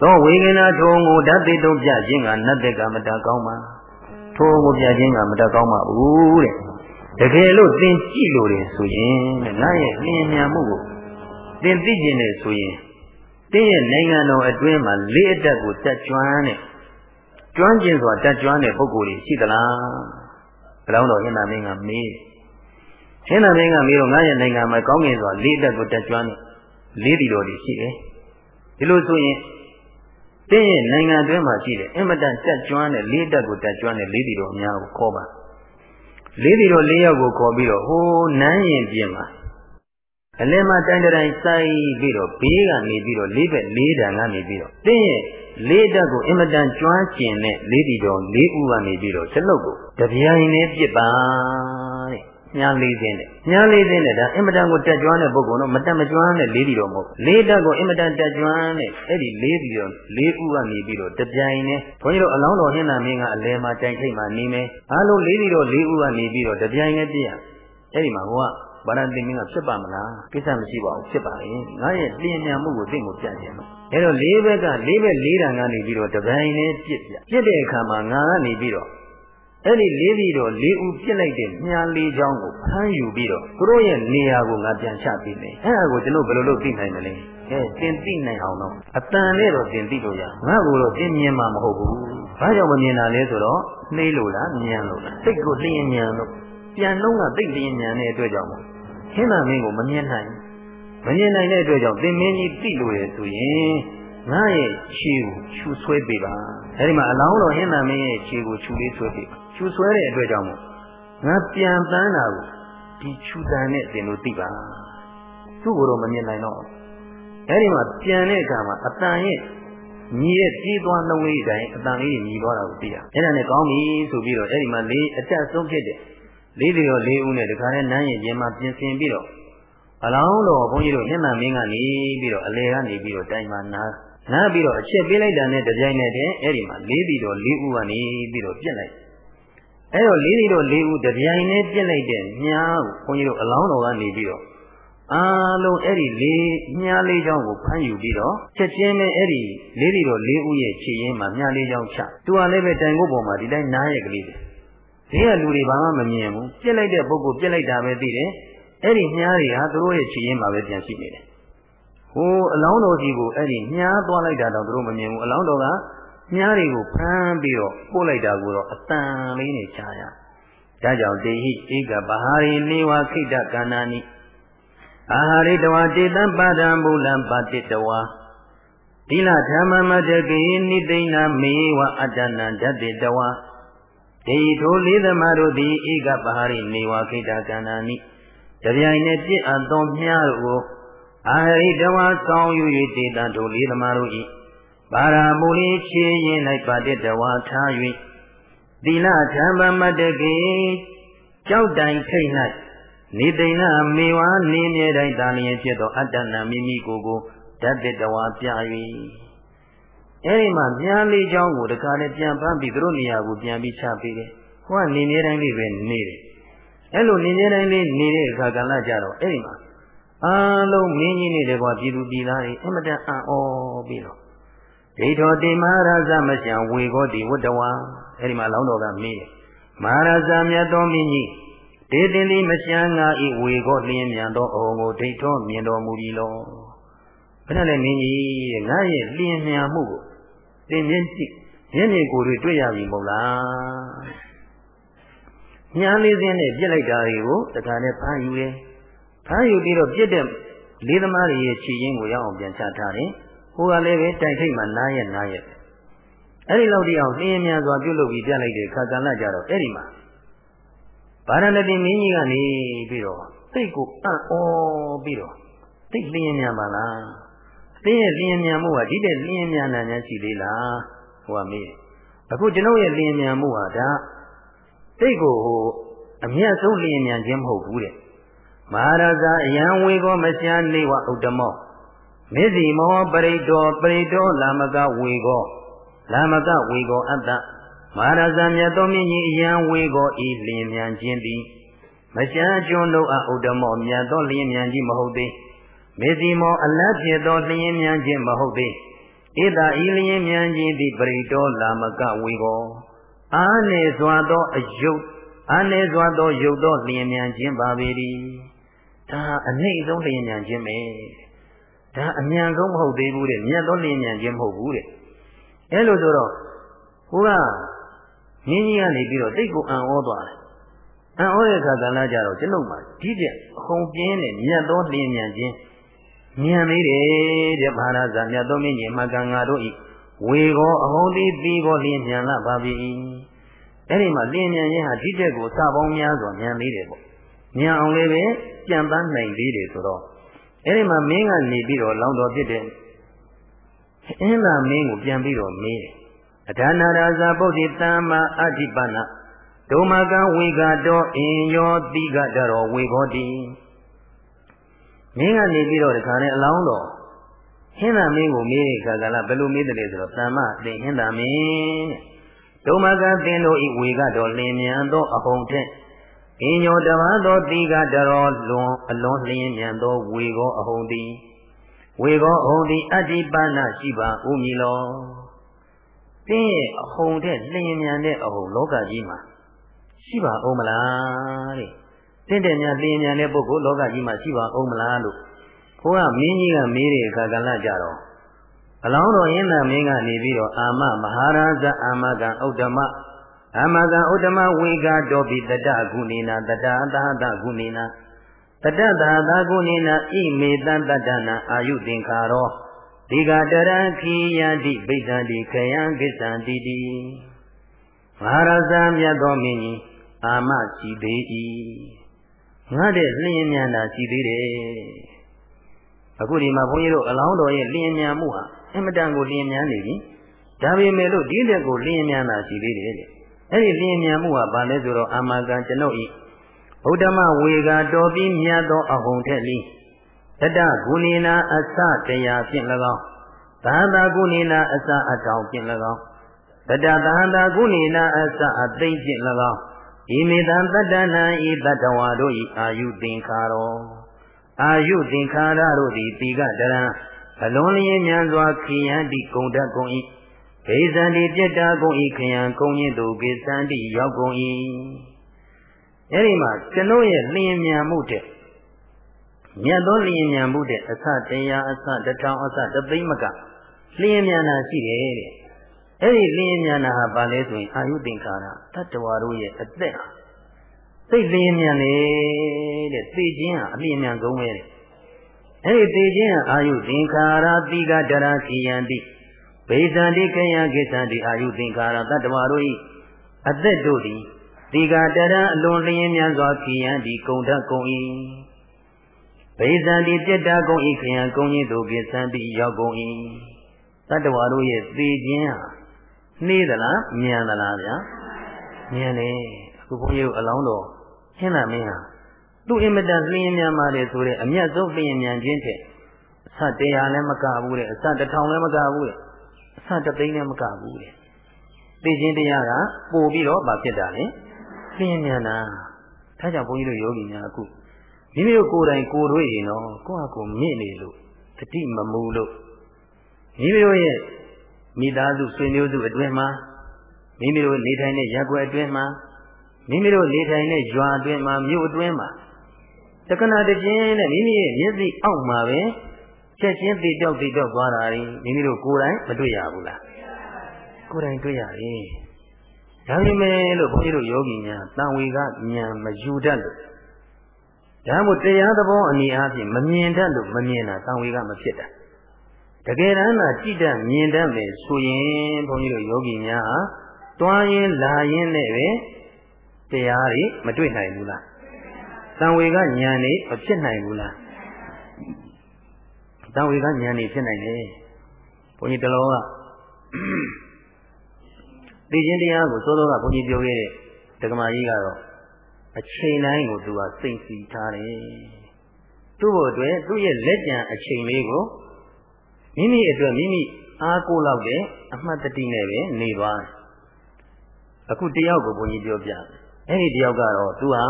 သောဝေကနာထုံကိုဓာတ်တိတုံးပြခြင်းကနတ်တဲ့ကမတကောင်းပါထိုးကိုပြခြင်းကမတကောင်းပါဘူးတဲ့တကယ်လို့သင်ကြည့်လို့တယ်ဆိုရင်တဲ့ငါရဲ့လျင်မြန်မှုကိုသင်သိကျင်တယ်ဆိုရင်တင်းရဲ့နိုင်ငံတော်အတွင်းမှာလေးအတက်ကိုတက်ကြွမ်းတဲ့ကျွမ်းကျင်စွာတက်ကြွတဲ့ပုဂ္ဂိုလ်တွေရှိသလားဘ လောင်းတော်ဟင်နာမင်းကမေးဟင်နာမင်းကမေးတော့ငါရဲ့နိုင်ငံမှာကောင်းကင်စွာလေးတက်ကိုတက်ကြွနေလေးတီတော်တွေရှိတယ်ဒီလိုဆိုရင်တင်းရဲ့နိုင်ငံတွင်းမှာရှိတယ်အင်မတန်တက်ကြွတဲ့လေးတက်ကိုတက်ကြွတဲ့လေးတီတော်အများကိုခေါ်ပါလေးတီတော်လေးယောက်ကိုခေါ်ပြီးတော့ဟိုးနန်းရင်ပြင်မှာအလင်းမတိုင်းတိုင်းစိုက်ပြီးတော့ဘေးကနေပြီးတော့လေးဘက်လေးတန်ကနေပြီးတော့တင်းရဲ့ လေးတက်ကိုအင်မတန်ကျွမ်းကျင်တဲ့လေးတီတော်လေးဦးကနေပြီးတော့စလုတ်ကိုတပြိုင်နဲ့ပြစ်ပါတဲ့ညာလေးသိတဲ့ညာလေးသိတဲ့ဒါအင်မတန်ကိုတက်ကြွတဲ့ပုဂ္ဂိုလ်တော့မတက်မကြွတဲ့လေးပြီးတော့မဟုတ်လေးတက်ကိုအင်မတန်တက်ကြွတဲ့အဲ့ဒီလေးပြီးတော့လေးဥကနေပြီးတော့တပြိုင်နဲ့ဘုန်းကြီးတို့အလောင်းတော်ဟင်းနာမင်းကအလဲမှာတိုင်ထိတ်မှာနေမယ်အားလုံးလေးပြီးတော့လေးဥကနေပြီးတော့တပြိုင်နဲ့ပြည့်ရအဲ့ဒီမှာဟိုက ဗာရတိမင်းကဖြစ်ပါမလားကိစ္စမရှိပါဘူးဖြစ်ပါလေငါရဲ့လျင်မြန်မှုကိုသိကိုပြကြည့်မှာအဲ့တော့လေးဘက်ကလေးဘက်လေးတန်ကနေပြီးတော့တပိုင်းနဲ့ပြစ်ပြပြစ်တဲ့အခါမှာငါကနေပြီးတော့အဲ့ဒီလေးပြီးတော့လေးဦးပြစ်လိုက်တဲ့မြားလေးချောင်းကိုဖမ်းယူပြီးတော့သူတို့ရဲ့နေရာကိုငါပြန်ချပေးမယ်အဲ့ဒါကိုကျွန်တော်ဘယ်လိုလုပ်သိနိုင်မလဲအဲတင်သိနိုင်အောင်တော့အတန်နဲ့တော့တင်သိလို့ရငါ့ကိုတော့တင်မြင်မှာမဟုတ်ဘူးဘာကြောင့်မမြင်တာလဲဆိုတော့နှေးလို့လားမြင်လို့လားစိတ်ကိုလျင်မြန်လို့ပြန်လုံးကသိလျင်မြန်တဲ့အတွက်ကြောင့် ဟင်းသာမင်းကိုမမြင်နိုင်မမြင်နိုင်တဲ့အတွက်ကြောင့်သင်မင်းကြီးသိလို့ရဆိုရင်ငါရဲ့ခြေကိုခြူဆွဲပေးပါအဲဒီမှာအလောင်းတော်ဟင်းသာမင်းရဲ့ခြေကိုခြူလေးဆွဲပေးပါခြူဆွဲတဲ့အတွက်ကြောင့်မို့ငါပြန်တန်းတာကိုဒီခြူတန်နဲ့သင်တို့သိပါသူ့ကိုတော့မမြင်နိုင်တော့အဲဒီမှာပြန်တဲ့အခါမှာအတန်ရဲ့ညီရဲ့ပြေးသွားနှုံးလေးတိုင်းအတန်လေးညီသွားတာကိုသိရအဲ့ဒါနဲ့ကောင်းပြီဆိုပြီးတော့အဲ့ဒီမှာလေးအတက်ဆုံးဖြစ်တဲ့ လေးလျော်လေးဦးနဲ့တခါနဲ့နန်းရင်ရင်မှာပြင်ဆင်ပြီးတော့အလောင်းတော်ဘုန်းကြီးတို့မျက်နှာမင်းကနေပြီးတော့အလေကနေပြီးတော့တိုင်မှာနားနားပြီးတော့အချက်ပေးလိုက်တာနဲ့တပြိုင်နက်တည်းအဲ့ဒီမှာလေးပြီးတော့လေးဦးကနေပြီးတော့ပြက်လိုက်အဲ့တော့လေးပြီးတော့လေးဦးတပြိုင်နဲ့ပြက်လိုက်တဲ့မြားကိုဘုန်းကြီးတို့အလောင်းတော်ကနေပြီးတော့အားလုံးအဲ့ဒီလေးမြားလေးချောင်းကိုဖမ်းယူပြီးတော့ချက်ချင်းနဲ့အဲ့ဒီလေးပြီးတော့လေးဦးရဲ့ခြေရင်းမှာမြားလေးချောင်းချသူကလည်းပဲတိုင်ကုတ်ပေါ်မှာဒီတိုင်းနားရဲ့ကလေးတွေ ဒီကလူတွေဘာမှမမြင်ဘူးပြစ်လိုက်တဲ့ပုဂ္ဂိုလ်ပြစ်လိုက်တာပဲသိတယ်အဲ့ဒီမြားတွေဟာသူတို့ရဲ့ခြေရင်းမှာပဲပြန်ရှိနေတယ်ဟိုအလောင်းတော်ကြီးကိုအဲ့ဒီမြားသွားလိုက်တာတော့သူတို့မမြင်ဘူးအလောင်းတော်ကမြားတွေကိုဖမ်းပြီးတော့ပို့လိုက်တာကိုတော့အတန်လေးနဲ့ကြားရဒါကြောင့်တေဟိဧကဗဟာရိနေဝခိတကန္နာနိအာဟာရိတဝတေတံပါဒံမူလံပါတိတဝါသီလဓမ္မမတကေနိသိဏမေဝအတ္တနံဓတ္တိတဝါ ဒေထိုလေးသမားတို့သည်ဧကပဟာရိနေဝခိတကန္နာနိတပြိုင်နဲ့ပြစ်အပ်သောမြားတို့ကိုအာဟိတဝါဆောင်ယူ၍တေတံထိုလေးသမားတို့၏ပါရမူလေးခြေရင်၌ပါတိတဝါထား၍သီလဓမ္မမတကေကြောက်တိုင်ထိတ်၌နေသိဏမေဝါနေမြဲတိုင်းတာလျင်ဖြစ်သောအတ္တနာမိမိကိုယ်ကိုဓာတ်တဝါပြ၍ အဲဒီမှာပြန်လေးချောင်းကိုတခါနဲ့ပြန်ဖမ်းပြီးသူတို့နေရာကိုပြန်ပြီးချပေးတယ်။ဟိုကနေနေတိုင်းလေးပဲနေတယ်။အဲလိုနေနေတိုင်းလေးနေတဲ့အခါကလည်းကြတော့အဲဒီမှာအားလုံးမင်းကြီးနေတယ်ကွာပြည်သူပြည်သားတွေအမတန်အံ့ဩပြီးတော့ဒိဋ္ဌောတိမဟာရသမရှံဝေကောတိဝတ္တဝါအဲဒီမှာလောင်းတော်ကမေးတယ်။မဟာရဇမြတ်တော်မင်းကြီးဒေသင်သည်မရှံငါဤဝေကောလျင်မြန်သောအုံကိုဒိဋ္ဌောမြင်တော်မူပြီလော။ဘယ်နဲ့လဲမင်းကြီးငါရဲ့လျင်မြန်မှုကို သင်မျက်စိမျက်မြင်ကိုယ်တွေတွေ့ရပြီမဟုတ်လားညာလေးစင်းနဲ့ပြစ်လိုက်တာတွေကိုတခါနဲ့ဖမ်းယူတယ်ဖမ်းယူပြီးတော့ပြစ်တဲ့လေးသမားတွေရဲ့ခြေရင်းကိုရအောင်ပြန်ချထားတယ်ဟိုကလည်းပဲတိုင်ထိတ်မှနားရက်နားရက်အဲ့ဒီလောက်တိအောင်လျင်မြန်စွာပြုတ်လုပ်ပြီးပြလိုက်တဲ့ခါကလကြတော့အဲ့ဒီမှာဗာရဏတိမင်းကြီးကနေပြီးတော့စိတ်ကိုအံ့ဩပြီးတော့သိလျင်မြန်ပါလား သင်ရဲ့လျင်မြန်မှုဟာဒီတဲ့လျင်မြန်နိုင်များရှိသေးလားဟိုကမေးအခုကျွန်ုပ်ရဲ့လျင်မြန်မှုဟာဒါသိကိုဟိုအမျက်ဆုံးလျင်မြန်ခြင်းမဟုတ်ဘူးတဲ့မဟာရဇာအယံဝေကောမရှားနေဝဥဒ္ဓမောမေဇီမောပရိတောပရိတောလာမကဝေကောလာမကဝေကောအတ္တမဟာရဇာမြတ်တော်မြင့်ကြီးအယံဝေကောဤလျင်မြန်ခြင်းသည်မရှားကျွန်းတို့အဥဒ္ဓမောမြတ်တော်လျင်မြန်ကြီးမဟုတ်သေး မေစီမောအလတ်ဖြစ်သောလျင်မြန်ခြင်းမဟုတ်သေးဧတာဤလျင်မြန်ခြင်းသည်ပရိတောလာမကဝေကောအာနေစွာသောအယုတ်အာနေစွာသောယုတ်သောလျင်မြန်ခြင်းပါပေ၏ဒါအနှိမ့်ဆုံးလျင်မြန်ခြင်းပဲဒါအမြန်ဆုံးမဟုတ်သေးဘူးတဲ့မြတ်သောလျင်မြန်ခြင်းမဟုတ်ဘူးတဲ့အဲလိုဆိုတော့ကိုကမြင်းကြီးကနေပြီးတော့တိတ်ကိုအံ့ဩသွားတယ်အံ့ဩတဲ့အခါကလည်းကြတော့ကျွန်ုပ်မှာဒီတဲ့အဟုန်ပြင်းတဲ့မြတ်သောလျင်မြန်ခြင်း မြန်သေးတယ်တဲ့မဟာရာဇာမြတ်တော်မင်းကြီးမကံငါတို့ဤဝေကောအဟုန်တိတိကောလျင်မြန်လာပါပြီအဲ့ဒီမှာလျင်မြန်ရင်ဟာဒီတက်ကိုစပေါင်းများစွာမြန်သေးတယ်ပေါ့မြန်အောင်လေးပဲကြံပန်းနိုင်သေးတယ်ဆိုတော့အဲ့ဒီမှာမင်းကနေပြီးတော့လောင်တော်ဖြစ်တဲ့အင်းသာမင်းကိုပြန်ပြီးတော့မေးတယ်အဒါနာရာဇာပုဒ္ဓိတမ္မာအဋ္ဌိပနာဒုမကဝေကတောအင်ယောတိကတရောဝေခောတိ မင်းကနေပြီးတော့ဒီခါနဲ့အလောင်းတော်ဟင်းသာမင်းကိုမေးတဲ့ခါကလာဘယ်လိုမေးတယ်လဲဆိုတော့တမ္မအသင်ဟင်းသာမင်းဒုမကသင်တို့ဤဝေကတော်လင်းမြန်သောအဟုန်ထက်အင်ညောတပါသောတိကတရောလွန်အလွန်လျင်းမြန်သောဝေကောအဟုန်သည်ဝေကောအဟုန်သည်အတ္တိပဏရှိပါဦးမည်လောတင်းရဲ့အဟုန်ထက်လျင်းမြန်တဲ့အဟုန်လောကကြီးမှာရှိပါဦးမလားတဲ့ တင့်တယ်များလျင်းမြန်တဲ့ပုဂ္ဂိုလ်လောကကြီးမှာရှိပါဦးမလားလို့ဘုရားမင်းကြီးကမေးတဲ့အခါကလည်းကြတော့အလောင်းတော်ရင်းနာမင်းကနေပြီးတော့အာမမဟာရာဇအာမကံဥဒ္ဓမအာမကံဥဒ္ဓမဝေကတောပိတတကုဏိနာတတသာတကုဏိနာတတသာသာကုဏိနာဣမေတတတနာအာယုသင်္ခါရောဒီကတရံခိယတိပိဋ္ဌတိခယံကိစ္ဆံတိတိမဟာရာဇမြတ်သောမင်းကြီးအာမရှိသေး၏ ငါတဲ့လျင်မြန်တာရှိသေးတယ်အခုဒီမှာဘုန်းကြီးတို့အလောင်းတော်ရဲ့လျင်မြန်မှုဟာအင်မတန်ကိုလျင်မြန်နေပြီဒါပေမဲ့လို့ဒီတဲ့ကိုလျင်မြန်တာရှိသေးတယ်တဲ့အဲ့ဒီလျင်မြန်မှုဟာဘာလဲဆိုတော့အာမကံကျွန်ုပ်ဤဗုဒ္ဓမဝေကတော်ပြီးမြတ်သောအဟုန်ထက်လီတတဂုဏီနာအစတရားဖြင့်၎င်းသာသာဂုဏီနာအစအတောင်ဖြင့်၎င်းတတသာသာဂုဏီနာအစအသိဖြင့်၎င်း ဤမေတံတတ္တနာဤတတဝါတို့ဤအာယုသင်္ခါရောအာယုသင်္ခါရတို့သည်တိကတရံအလွန်လျင်မြန်စွာခိယံတိကုံတတ်ကုန်၏ဒေဇံတိပြတ္တာကုန်၏ခယံကုံညင်သူကိသံတိရောက်ကုန်၏အဲဒီမှာကျွန်ုပ်ရဲ့လျင်မြန်မှုတဲ့မြတ်သောလျင်မြန်မှုတဲ့အစတရားအစတထောင်အစတသိမ့်မကလျင်မြန်တာရှိတယ်တဲ့ အဲ့ဒီလျင်မြန်တာဟာဘာလဲဆိုရင်အာယုသင်္ခါရတတ္တဝါတို့ရဲ့အသက်ဟာစိတ်လျင်မြန်နေတဲ့သိခြင်းဟာအလျင်မြန်ဆုံးပဲတဲ့အဲ့ဒီသိခြင်းဟာအာယုသင်္ခါရတိကတရာခိယံတိဗေဇန္တိကယံကိစ္ဆန္တိအာယုသင်္ခါရတတ္တဝါတို့၏အသက်တို့သည်တိကတရာအလွန်လျင်မြန်စွာခိယံတိကုံတတ်ကုန်၏ဗေဇန္တိပြတ္တာကုန်၏ခယံကုံကြီးတို့ကိစ္ဆန္တိရောက်ကုန်၏တတ္တဝါတို့ရဲ့သိခြင်းဟာ နှေးသလားမြန်သလားဗျာမြန်တယ်အခုဘုန်းကြီးတို့အလောင်းတော်ရှင်းလာမင်းဟာသူ့အင်မတန်လျင်မြန်ပါတယ်ဆိုတဲ့အမျက်ဆုံးလျင်မြန်ခြင်းတဲ့အစတရားလည်းမကဘူးတဲ့အစတစ်ထောင်လည်းမကဘူးတဲ့အစတစ်သိန်းလည်းမကဘူးတဲ့သိခြင်းတရားကပို့ပြီးတော့မဖြစ်တာလေလျင်မြန်တာဒါကြောင့်ဘုန်းကြီးတို့ယောဂီများအခုမိမိတို့ကိုယ်တိုင်ကိုယ်တွေ့ရင်တော့ကိုယ့်ဟာကိုယ်မြင့်နေလို့တတိမမူလို့မိမိတို့ရဲ့ မိသားစုဆွေမျိုးစုအတွင်းမှာမိမိတို့နေထိုင်တဲ့ရပ်ကွက်အတွင်းမှာမိမိတို့နေထိုင်တဲ့ရွာအတွင်းမှာမြို့အတွင်းမှာတက္ကနာတခြင်းနဲ့မိမိရဲ့မျက်စိအောက်မှာပဲချက်ချင်းသိတောက်သိတောက်သွားတာရင်မိမိတို့ကိုယ်တိုင်မတွေ့ရဘူးလားကိုယ်တိုင်တွေ့ရတယ်ဒါပေမဲ့လို့ဘုန်းကြီးတို့ယောဂီများတန်ဝေကဉာဏ်မယူတတ်လို့ဒါမှမဟုတ်တရားသဘောအနေအချင်းမမြင်တတ်လို့မမြင်တာတန်ဝေကမဖြစ်တာ တကယ်တမ်းသာကြည့်တတ်မြင်တတ်မယ်ဆိုရင်ဘုန်းကြီးတို့ယောဂီများဟာတွားရင်လာရင်နဲ့ပဲတရားတွေမတွေ့နိုင်ဘူးလားတန်ဝေကဉာဏ်နေမဖြစ်နိုင်ဘူးလားတန်ဝေကဉာဏ်နေဖြစ်နိုင်တယ်ဘုန်းကြီးတလောကသိခြင်းတရားကိုသိုးသောကဘုန်းကြီးပြောခဲ့တဲ့ဒကမာကြီးကတော့အချိန်တိုင်းကိုသူကစိတ်စီထားတယ်သူ့ဘအတွက်သူ့ရဲ့လက်ကြံအချိန်လေးကို မိမိအတွက်မိမိအားကိုးလောက်တဲ့အမှတ်တတိနဲ့ပဲနေသွားတယ်အခုတယောက်ကိုဘုန်းကြီးပြောပြအဲ့ဒီတယောက်ကတော့သူဟာ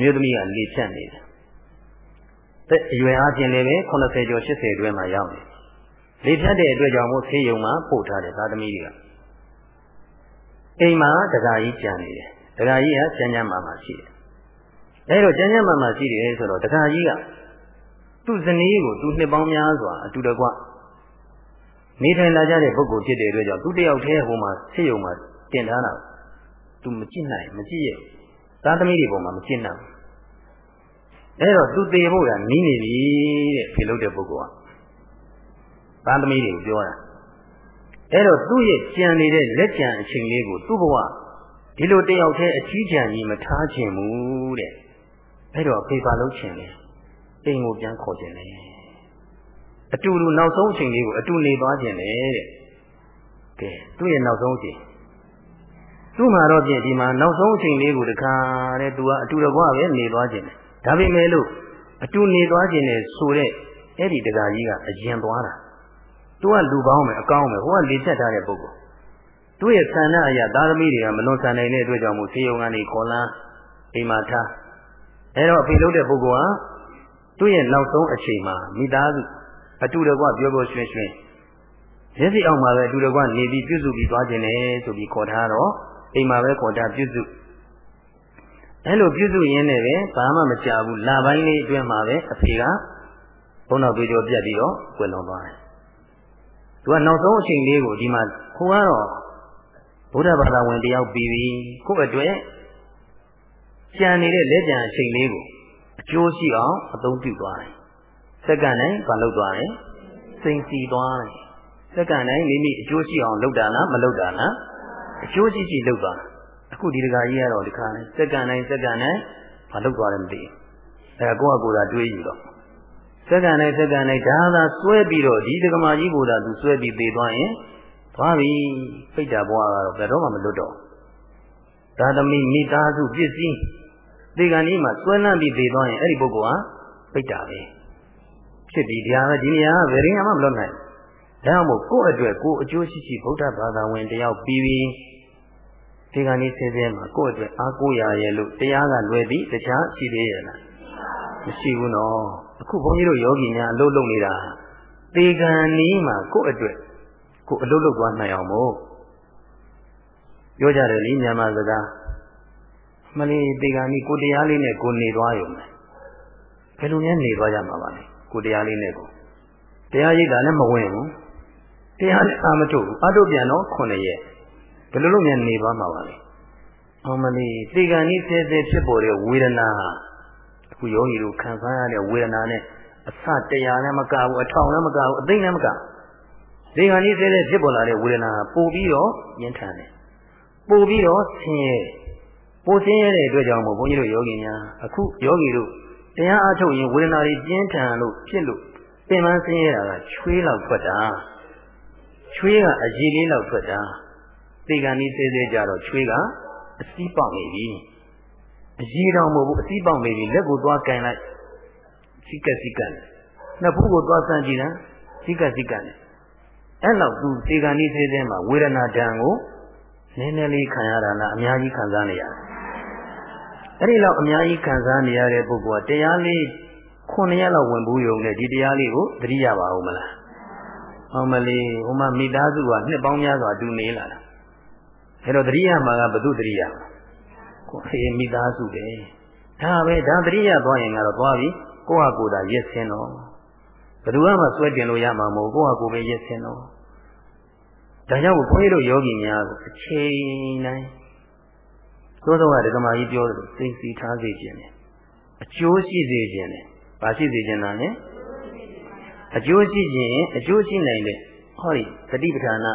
မြို့သမီးကလေဖြတ်နေတယ်သက်အရွယ်အားဖြင့်လည်းပဲ80ကျော်80အတွင်းမှာရောက်နေလေဖြတ်တဲ့အတွက်ကြောင့်မို့ဆေးရုံမှာပို့ထားတယ်သားသမီးတွေကအိမ်မှာတခါကြီးကြံနေတယ်တခါကြီးကကျန်းကျန်းမာမာရှိတယ်အဲဒါကျန်းကျန်းမာမာရှိတယ်ဆိုတော့တခါကြီးက သူ့ဇနီးကိုသူနှစ်ပေါင်းများစွာအတူတကွနေထိုင်လာကြတဲ့ပုဂ္ဂိုလ်ဖြစ်တဲ့အတွက်ကြောင့်သူတယောက်တည်းဟိုမှာဆေးရုံမှာတင်ထားတာသူမကြည့်နိုင်မကြည့်ရသားသမီးတွေပေါ်မှာမကြည့်နိုင်အဲ့တော့သူသေဖို့ကနီးနေပြီတဲ့ဖေလို့တဲ့ပုဂ္ဂိုလ်ကသားသမီးတွေကိုပြောတာအဲ့တော့သူ့ရဲ့ကြံနေတဲ့လက်ကြံအချိန်လေးကိုသူ့ဘဝဒီလိုတယောက်တည်းအထီးကျန်ကြီးမထားခြင်းဘူးတဲ့အဲ့တော့ဖေပါလုံးခြင်းလေ အိမ်ကိုပြန်ခေါ်ခြင်းလေအတူတူနောက်ဆုံးအချိန်လေးကိုအတူနေသွားခြင်းလေတဲ့ကဲသူ့ရဲ့နောက်ဆုံးအချိန်သူ့မှာတော့ပြင်ဒီမှာနောက်ဆုံးအချိန်လေးကိုတခါတဲ့သူကအတူတကွပဲနေသွားခြင်းတယ်ဒါပေမဲ့လို့အတူနေသွားခြင်းနဲ့ဆိုတဲ့အဲ့ဒီတကာကြီးကအရင်သွားတာသူကလူပေါင်းမယ်အကောင်းမယ်ဟိုကလေချက်ထားတဲ့ပုဂ္ဂိုလ်သူ့ရဲ့ဆန္ဒအရာသာသမီတွေကမလွန်ဆန်နိုင်တဲ့အတွက်ကြောင့်မို့ဆေးရုံကနေခေါ်လာအိမ်မှာထားအဲ့တော့အဖေလုပ်တဲ့ပုဂ္ဂိုလ်ဟာ သူ့ရဲ့နောက်ဆုံးအချိန်မှာမိသားစုအတူတကွပြောပြောရွှင်ရွှင်မျက်စိအောင်မှာပဲအတူတကွနေပြီးပြုစုပြီးသွားခြင်းနဲ့ဆိုပြီးခေါ်ထားတော့အိမ်မှာပဲခေါ်ထားပြုစုအဲ့လိုပြုစုရင်းနဲ့ပဲဘာမှမကြဘူးလပိုင်းလေးအတွင်းမှာပဲအဖေကဘုံတော်ပြေကျော်ပြတ်ပြီးတော့ကွယ်လွန်သွားတယ်သူကနောက်ဆုံးအချိန်လေးကိုဒီမှာခိုးကတော့ဘုရားဘာသာဝင်တယောက်ပြီးပြီကိုယ့်အတွက်ကြံနေတဲ့လက်ကြံအချိန်လေးကိုအ ကျိုးရှိအောင်အသုံးပြုသွားတယ်စက္ကန့်တိုင်းမလုပ်သွားတယ်စိန်စီသွားတယ်စက္ကန့်တိုင်းမိမိအကျိုးရှိအောင်လုပ်တာလားမလုပ်တာလားအကျိုးရှိရှိလုပ်သွားအခုဒီတကာကြီးကတော့ဒီခါနဲ့စက္ကန့်တိုင်းစက္ကန့်တိုင်းမလုပ်သွားတယ်မသိဘူးအဲကိုယ့်အကူသာတွေးယူတော့စက္ကန့်တိုင်းစက္ကန့်တိုင်းဒါသာစွဲပြီးတော့ဒီဒကမာကြီးကိုသာသူစွဲပြီးသေသွားရင်သွားပြီပိတ်တာဘွားကတော့ဘယ်တော့မှမလွတ်တော့ဒါသမီးမိသားစုပစ္စည်း ဒီကနေ့မှစွဲလန့်ပြီးသေသွားရင်အဲ့ဒီပုဂ္ဂိုလ်ဟာပိတ်တာပဲဖြစ်ပြီးတရားပဲဒီနေရာကဘယ်ရင်မှမလွတ်နိုင်ဒါကြောင့်မို့ကိုယ့်အတွက်ကိုယ်အကျိုးရှိရှိဗုဒ္ဓဘာသာဝင်တယောက်ပြီးပြီးဒီကနေ့ဆင်းရဲမှာကိုယ့်အတွက်အားကိုးရရဲ့လို့တရားကလွယ်ပြီးတခြားရှိသေးရဲ့လားမရှိဘူးနော်အခုဘုန်းကြီးတို့ယောဂီများအလုပ်လုပ်နေတာသေကံနီးမှာကိုယ့်အတွက်ကိုအလုပ်လုပ်သွားနိုင်အောင်မို့ပြောကြတယ်လေမြန်မာစကား မလေးသေကံနီးကိုတရားလေးနဲ့ကိုနေသွားရုံပဲဘယ်လိုများနေသွားကြမှာပါလဲကိုတရားလေးနဲ့ကိုတရားရိပ်တာလည်းမဝင်ဘူးတရားလည်းအာမထုတ်ဘူးအထုတ်ပြန်တော့9ရက်ဘယ်လိုလုပ်များနေသွားမှာပါလဲအမလီသေကံဤဆဲဆဲဖြစ်ပေါ်တဲ့ဝေဒနာအခုယောဂီတို့ခံစားရတဲ့ဝေဒနာနဲ့အစတရားလည်းမကဘူးအထောင်လည်းမကဘူးအသိလည်းမကသေကံဤဆဲဆဲဖြစ်ပေါ်လာတဲ့ဝေဒနာပို့ပြီးတော့ညှင်းထန်တယ်ပို့ပြီးတော့ဆင်းရဲ ပို့ဆင်းရဲတဲ့အတွက်ကြောင့်မို့ဘုန်းကြီးတို့ယောဂီများအခုယောဂီတို့တရားအားထုတ်ရင်ဝေဒနာတွေပြင်းထန်လို့ဖြစ်လို့ပင်ပန်းဆင်းရဲတာကချွေးလောက်ထွက်တာချွေးကအရည်လေးလောက်ထွက်တာသေကံဤသေးသေးကြတော့ချွေးကအစည်းပေါက်နေပြီအရည်တော်မဟုတ်ဘူးအစည်းပေါက်နေပြီလက်ကိုသွားကန်လိုက်စိကစိကန်နှစ်ဖူးကိုသွားဆန့်ကြည့်တာစိကစိကန်အဲ့လောက်သူသေကံဤသေးသေးမှာဝေဒနာဒဏ်ကိုနည်းနည်းလေးခံရတာလားအများကြီးခံစားနေရတယ် အဲ့ဒီလောက်အများကြီးခံစားနေရတဲ့ပုဂ္ဂိုလ်ကတရားလေး9ရက်လောက်ဝင်ဘူးယုံနဲ့ဒီတရားလေးကိုသတိရပါဦးမလားဟောမလေးဟိုမှာမိသားစုကနှစ်ပေါင်းများစွာတူနေလာတာအဲ့တော့သတိရမှာကဘု து သတိရကိုအေးမိသားစုပဲဒါပဲဒါသတိရသွားရင်ကတော့သွားပြီကိုယ့်ဟာကိုယ်သာရက်စင်းတော့ဘယ်သူမှဆွဲတင်လို့ရမှာမဟုတ်ကိုယ့်ဟာကိုယ်ပဲရက်စင်းတော့ဒါကြောင့်ဘုန်းကြီးတို့ယောဂီများကိုအချိန်တိုင်း သို့သောကဓမ္မကြီးပြောတယ်သိသိထားစေခြင်းတယ်အကျိုးရှိစေခြင်းတယ်ဘာရှိစေခြင်းလဲအကျိုးရှိခြင်းအကျိုးရှိနိုင်တဲ့ဟောဒီတတိပဌာနာ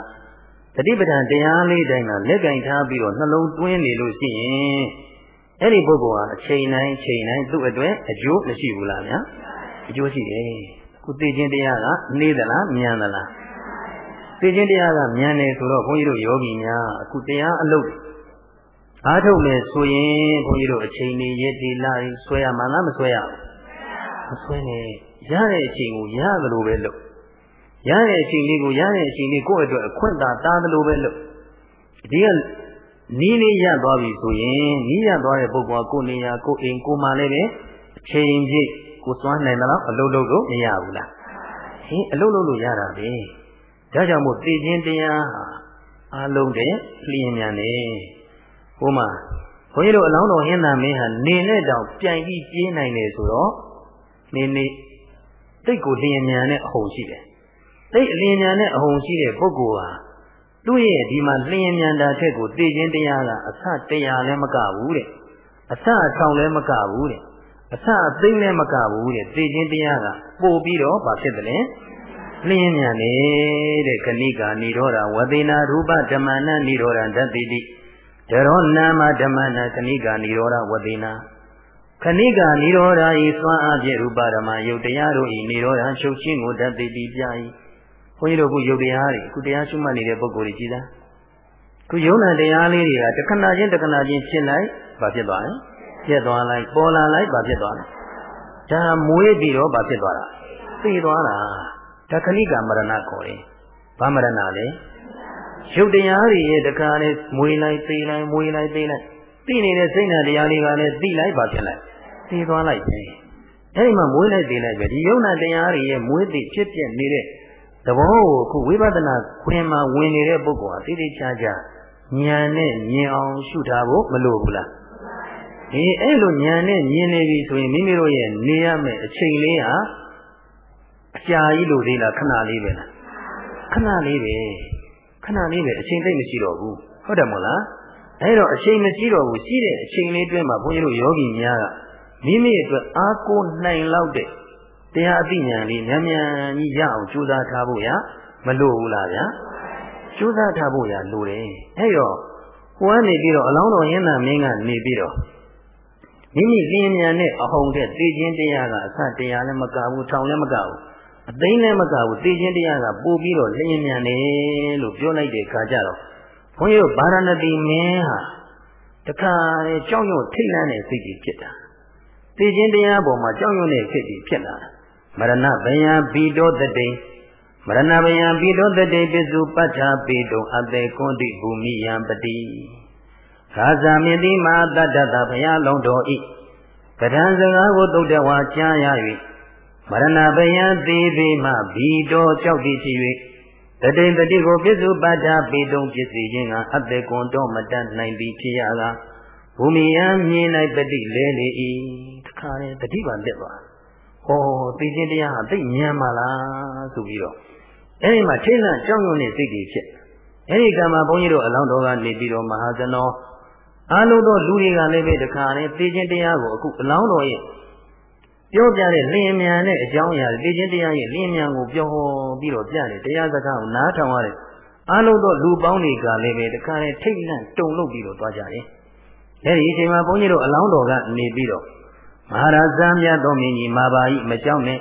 တတိပဌာန်တရားလေးတိုင်းကလက်ကင်ထားပြီးတော့နှလုံးသွင်းနေလို့ရှိရင်အဲ့ဒီပုဂ္ဂိုလ်ဟာအချိန်တိုင်းချိန်တိုင်းသူ့အတွက်အကျိုးမရှိဘူးလားဗျာအကျိုးရှိတယ်ခုသိခြင်းတရားကနေသလားမြန်သလားသိခြင်းတရားကမြန်တယ်ဆိုတော့ဘုန်းကြီးတို့ယောဂီများအခုတရားအလုပ် အားထုတ်မယ်ဆိုရင်ဘုန်းကြီးတို့အချိန်ကြီးရက်ဒီလာဆွဲရမှာလားမဆွဲရဘူးမဆွဲနဲ့ရတဲ့အချိန်ကိုရသလိုပဲလုပ်ရတဲ့အချိန်လေးကိုရတဲ့အချိန်လေးကိုယ့်အတွက်အခွင့်သာတားသလိုပဲလုပ်ဒီကနီးလေးရသွားပြီဆိုရင်နီးရသွားတဲ့ပုဂ္ဂိုလ်ကကိုယ်နေရာကိုယ်အိမ်ကိုယ်မှလည်းပဲအချိန်ကြီးကိုစွမ်းနိုင်မလားအလုပ်လုပ်လို့မရဘူးလားဟင်အလုပ်လုပ်လို့ရတာပဲဒါကြောင့်မို့သိခြင်းတရားဟာအလုံးတဲ့လျင်မြန်နေ ဟိုမှာဘုန်းကြီးတို့အလောင်းတော်ဟင်းသာမင်းဟာနေနဲ့တောင်ပြိုင်ပြီးပြေးနိုင်တယ်ဆိုတော့နေနေတိတ်ကိုလျင်မြန်တဲ့အဟုန်ရှိတယ်တိတ်အလျင်မြန်တဲ့အဟုန်ရှိတဲ့ပုဂ္ဂိုလ်ဟာသူ့ရဲ့ဒီမှာလျင်မြန်တာထက်ကိုသိခြင်းတရားကအဆတရားလည်းမကဘူးတဲ့အဆအထောင်လည်းမကဘူးတဲ့အဆအသိလည်းမကဘူးတဲ့သိခြင်းတရားကပို့ပြီးတော့ဘာဖြစ်တယ်လဲလင်းမြန်နေတဲ့ခဏိကာនិရောဓဝသေနာရူပဓမ္မနာនិရောဓဓတ္တိတိ တရောနာမဓမ္မနာခဏိကာနိရောဓဝတိနာခဏိကာနိရောဓဤသွားအပြည့်ဥပါဒမယုတ်တရားတို့ဤနိရောဓချုပ်ခြင်းကိုတတ်သိပြီးပြ၏ဘုန်းကြီးတို့ခုယုတ်တရားတွေခုတရားရှုမှတ်နေတဲ့ပုဂ္ဂိုလ်တွေကြည်လားခုယုံနာတရားလေးတွေကတခဏချင်းတခဏချင်းဖြစ်လိုက်ဘာဖြစ်သွားလဲပြက်သွားလိုက်ပေါ်လာလိုက်ဘာဖြစ်သွားလဲဒါမွေးပြီးတော့ဘာဖြစ်သွားတာသိသွားတာဒါခဏိကမရဏခေါ်တယ်ဘာမရဏလဲ ရုပ်တရားတွေရဲ့တခါနဲ့မွေးလိုက်သိလိုက်မွေးလိုက်သိလိုက်သိနေတဲ့စိတ်နာတရားလေးကလည်းသိလိုက်ဘာဖြစ်လိုက်သိသွားလိုက်တယ်အဲဒီမှာမွေးလိုက်သိလိုက်ပဲဒီယုံနာတရားတွေရဲ့မွေးသိဖြစ်ပြနေတဲ့သဘောကိုခုဝိပဿနာခွင်မှာဝင်နေတဲ့ပုဂ္ဂိုလ်ဟာသိသိချာချာဉာဏ်နဲ့မြင်အောင်ရှုထားဖို့မလိုဘူးလားဒီအဲ့လိုဉာဏ်နဲ့မြင်နေပြီဆိုရင်မိမိတို့ရဲ့နေရမယ့်အချိန်လေးဟာအကြာကြီးလို့သေးလားခဏလေးပဲလားခဏလေးပဲ ခဏလေးပဲအချိန်သိမ့်မရှိတော့ဘူးဟုတ်တယ်မို့လားအဲ့တော့အချိန်မရှိတော့ဘူးရှိတဲ့အချိန်လေးတွင်းမှာဘုန်းကြီးတို့ယောဂီများကမိမိအတွက်အားကိုးနိုင်လောက်တဲ့တရားအသိဉာဏ်လေးမြန်မြန်ကြီးရအောင်ကြိုးစားထားဖို့ရမလိုဘူးလားဗျာကြိုးစားထားဖို့ရလိုတယ်အဲ့တော့ဟိုကနေပြီးတော့အလောင်းတော်ရင်းနာမင်းကနေပြီးတော့မိမိလင်းမြန်နဲ့အဟုန်တဲ့သိချင်းတရားကအစတရားလည်းမကဘူးထောင်လည်းမကဘူး အသိလည်းမကဘူးသိချင်းတရားကပို့ပြီးတော့လင်းမြန်တယ်လို့ပြောလိုက်တဲ့ခါကျတော့ဘုန်းကြီးတို့ဗာရဏသီမင်းဟာတခါလေကြောက်ရွံ့ထိတ်လန့်တဲ့စိတ်ကြီးဖြစ်တာသိချင်းတရားပေါ်မှာကြောက်ရွံ့တဲ့စိတ်ကြီးဖြစ်လာမရဏဗယံဘီတောတတိမရဏဗယံဘီတောတတိပစ္စုပတ္ထာပေတုံအတေကွန်တိဘူမိယံပတိခါဇာမြတိမာတတ္တတဘုရားလုံးတော်ဤကထံစကားကိုသုတ်တဝါကြားရ၍ မရဏဗယံသေးသေးမှဘီတော်ကြောက်သည်ဖြစ်၍တတိတတိကိုပစ္စုပတ္ထာပေတုံဖြစ်စေခြင်းကအတေကွန်တော်မတတ်နိုင်သည်ဖြစ်ရကားဘူမိယံမြင်၌ပတိလဲလေ၏တခါလေတတိပါတက်သွားဟောသိခြင်းတရားဟာသိဉာဏ်ပါလားဆိုပြီးတော့အဲဒီမှာထိတ်လန့်ကြောက်ရွံ့တဲ့စိတ်တွေဖြစ်အဲဒီကံမှာဘုန်းကြီးတို့အလောင်းတော်ကနေပြီးတော့မဟာဇနောအားလုံးသောလူတွေကလည်းပဲတခါနဲ့သိခြင်းတရားကိုအခုအလောင်းတော်ရဲ့ ပြောပြတဲ့လင်းမြန်တဲ့အကြောင်းအရာသိခြင်းတရားရဲ့လင်းမြန်ကိုပြောပြီးတော့ပြတယ်တရားစကားကိုနားထောင်ရတဲ့အားလုံးသောလူပေါင်းတွေကလည်းပဲတခါနဲ့ထိတ်လန့်တုန်လှုပ်ပြီးတော့သွားကြတယ်အဲဒီအချိန်မှာဘုန်းကြီးတို့အလောင်းတော်ကနေပြီးတော့မဟာရာဇာမြတ်တော်မင်းကြီးမာပါဤမကြောက်နဲ့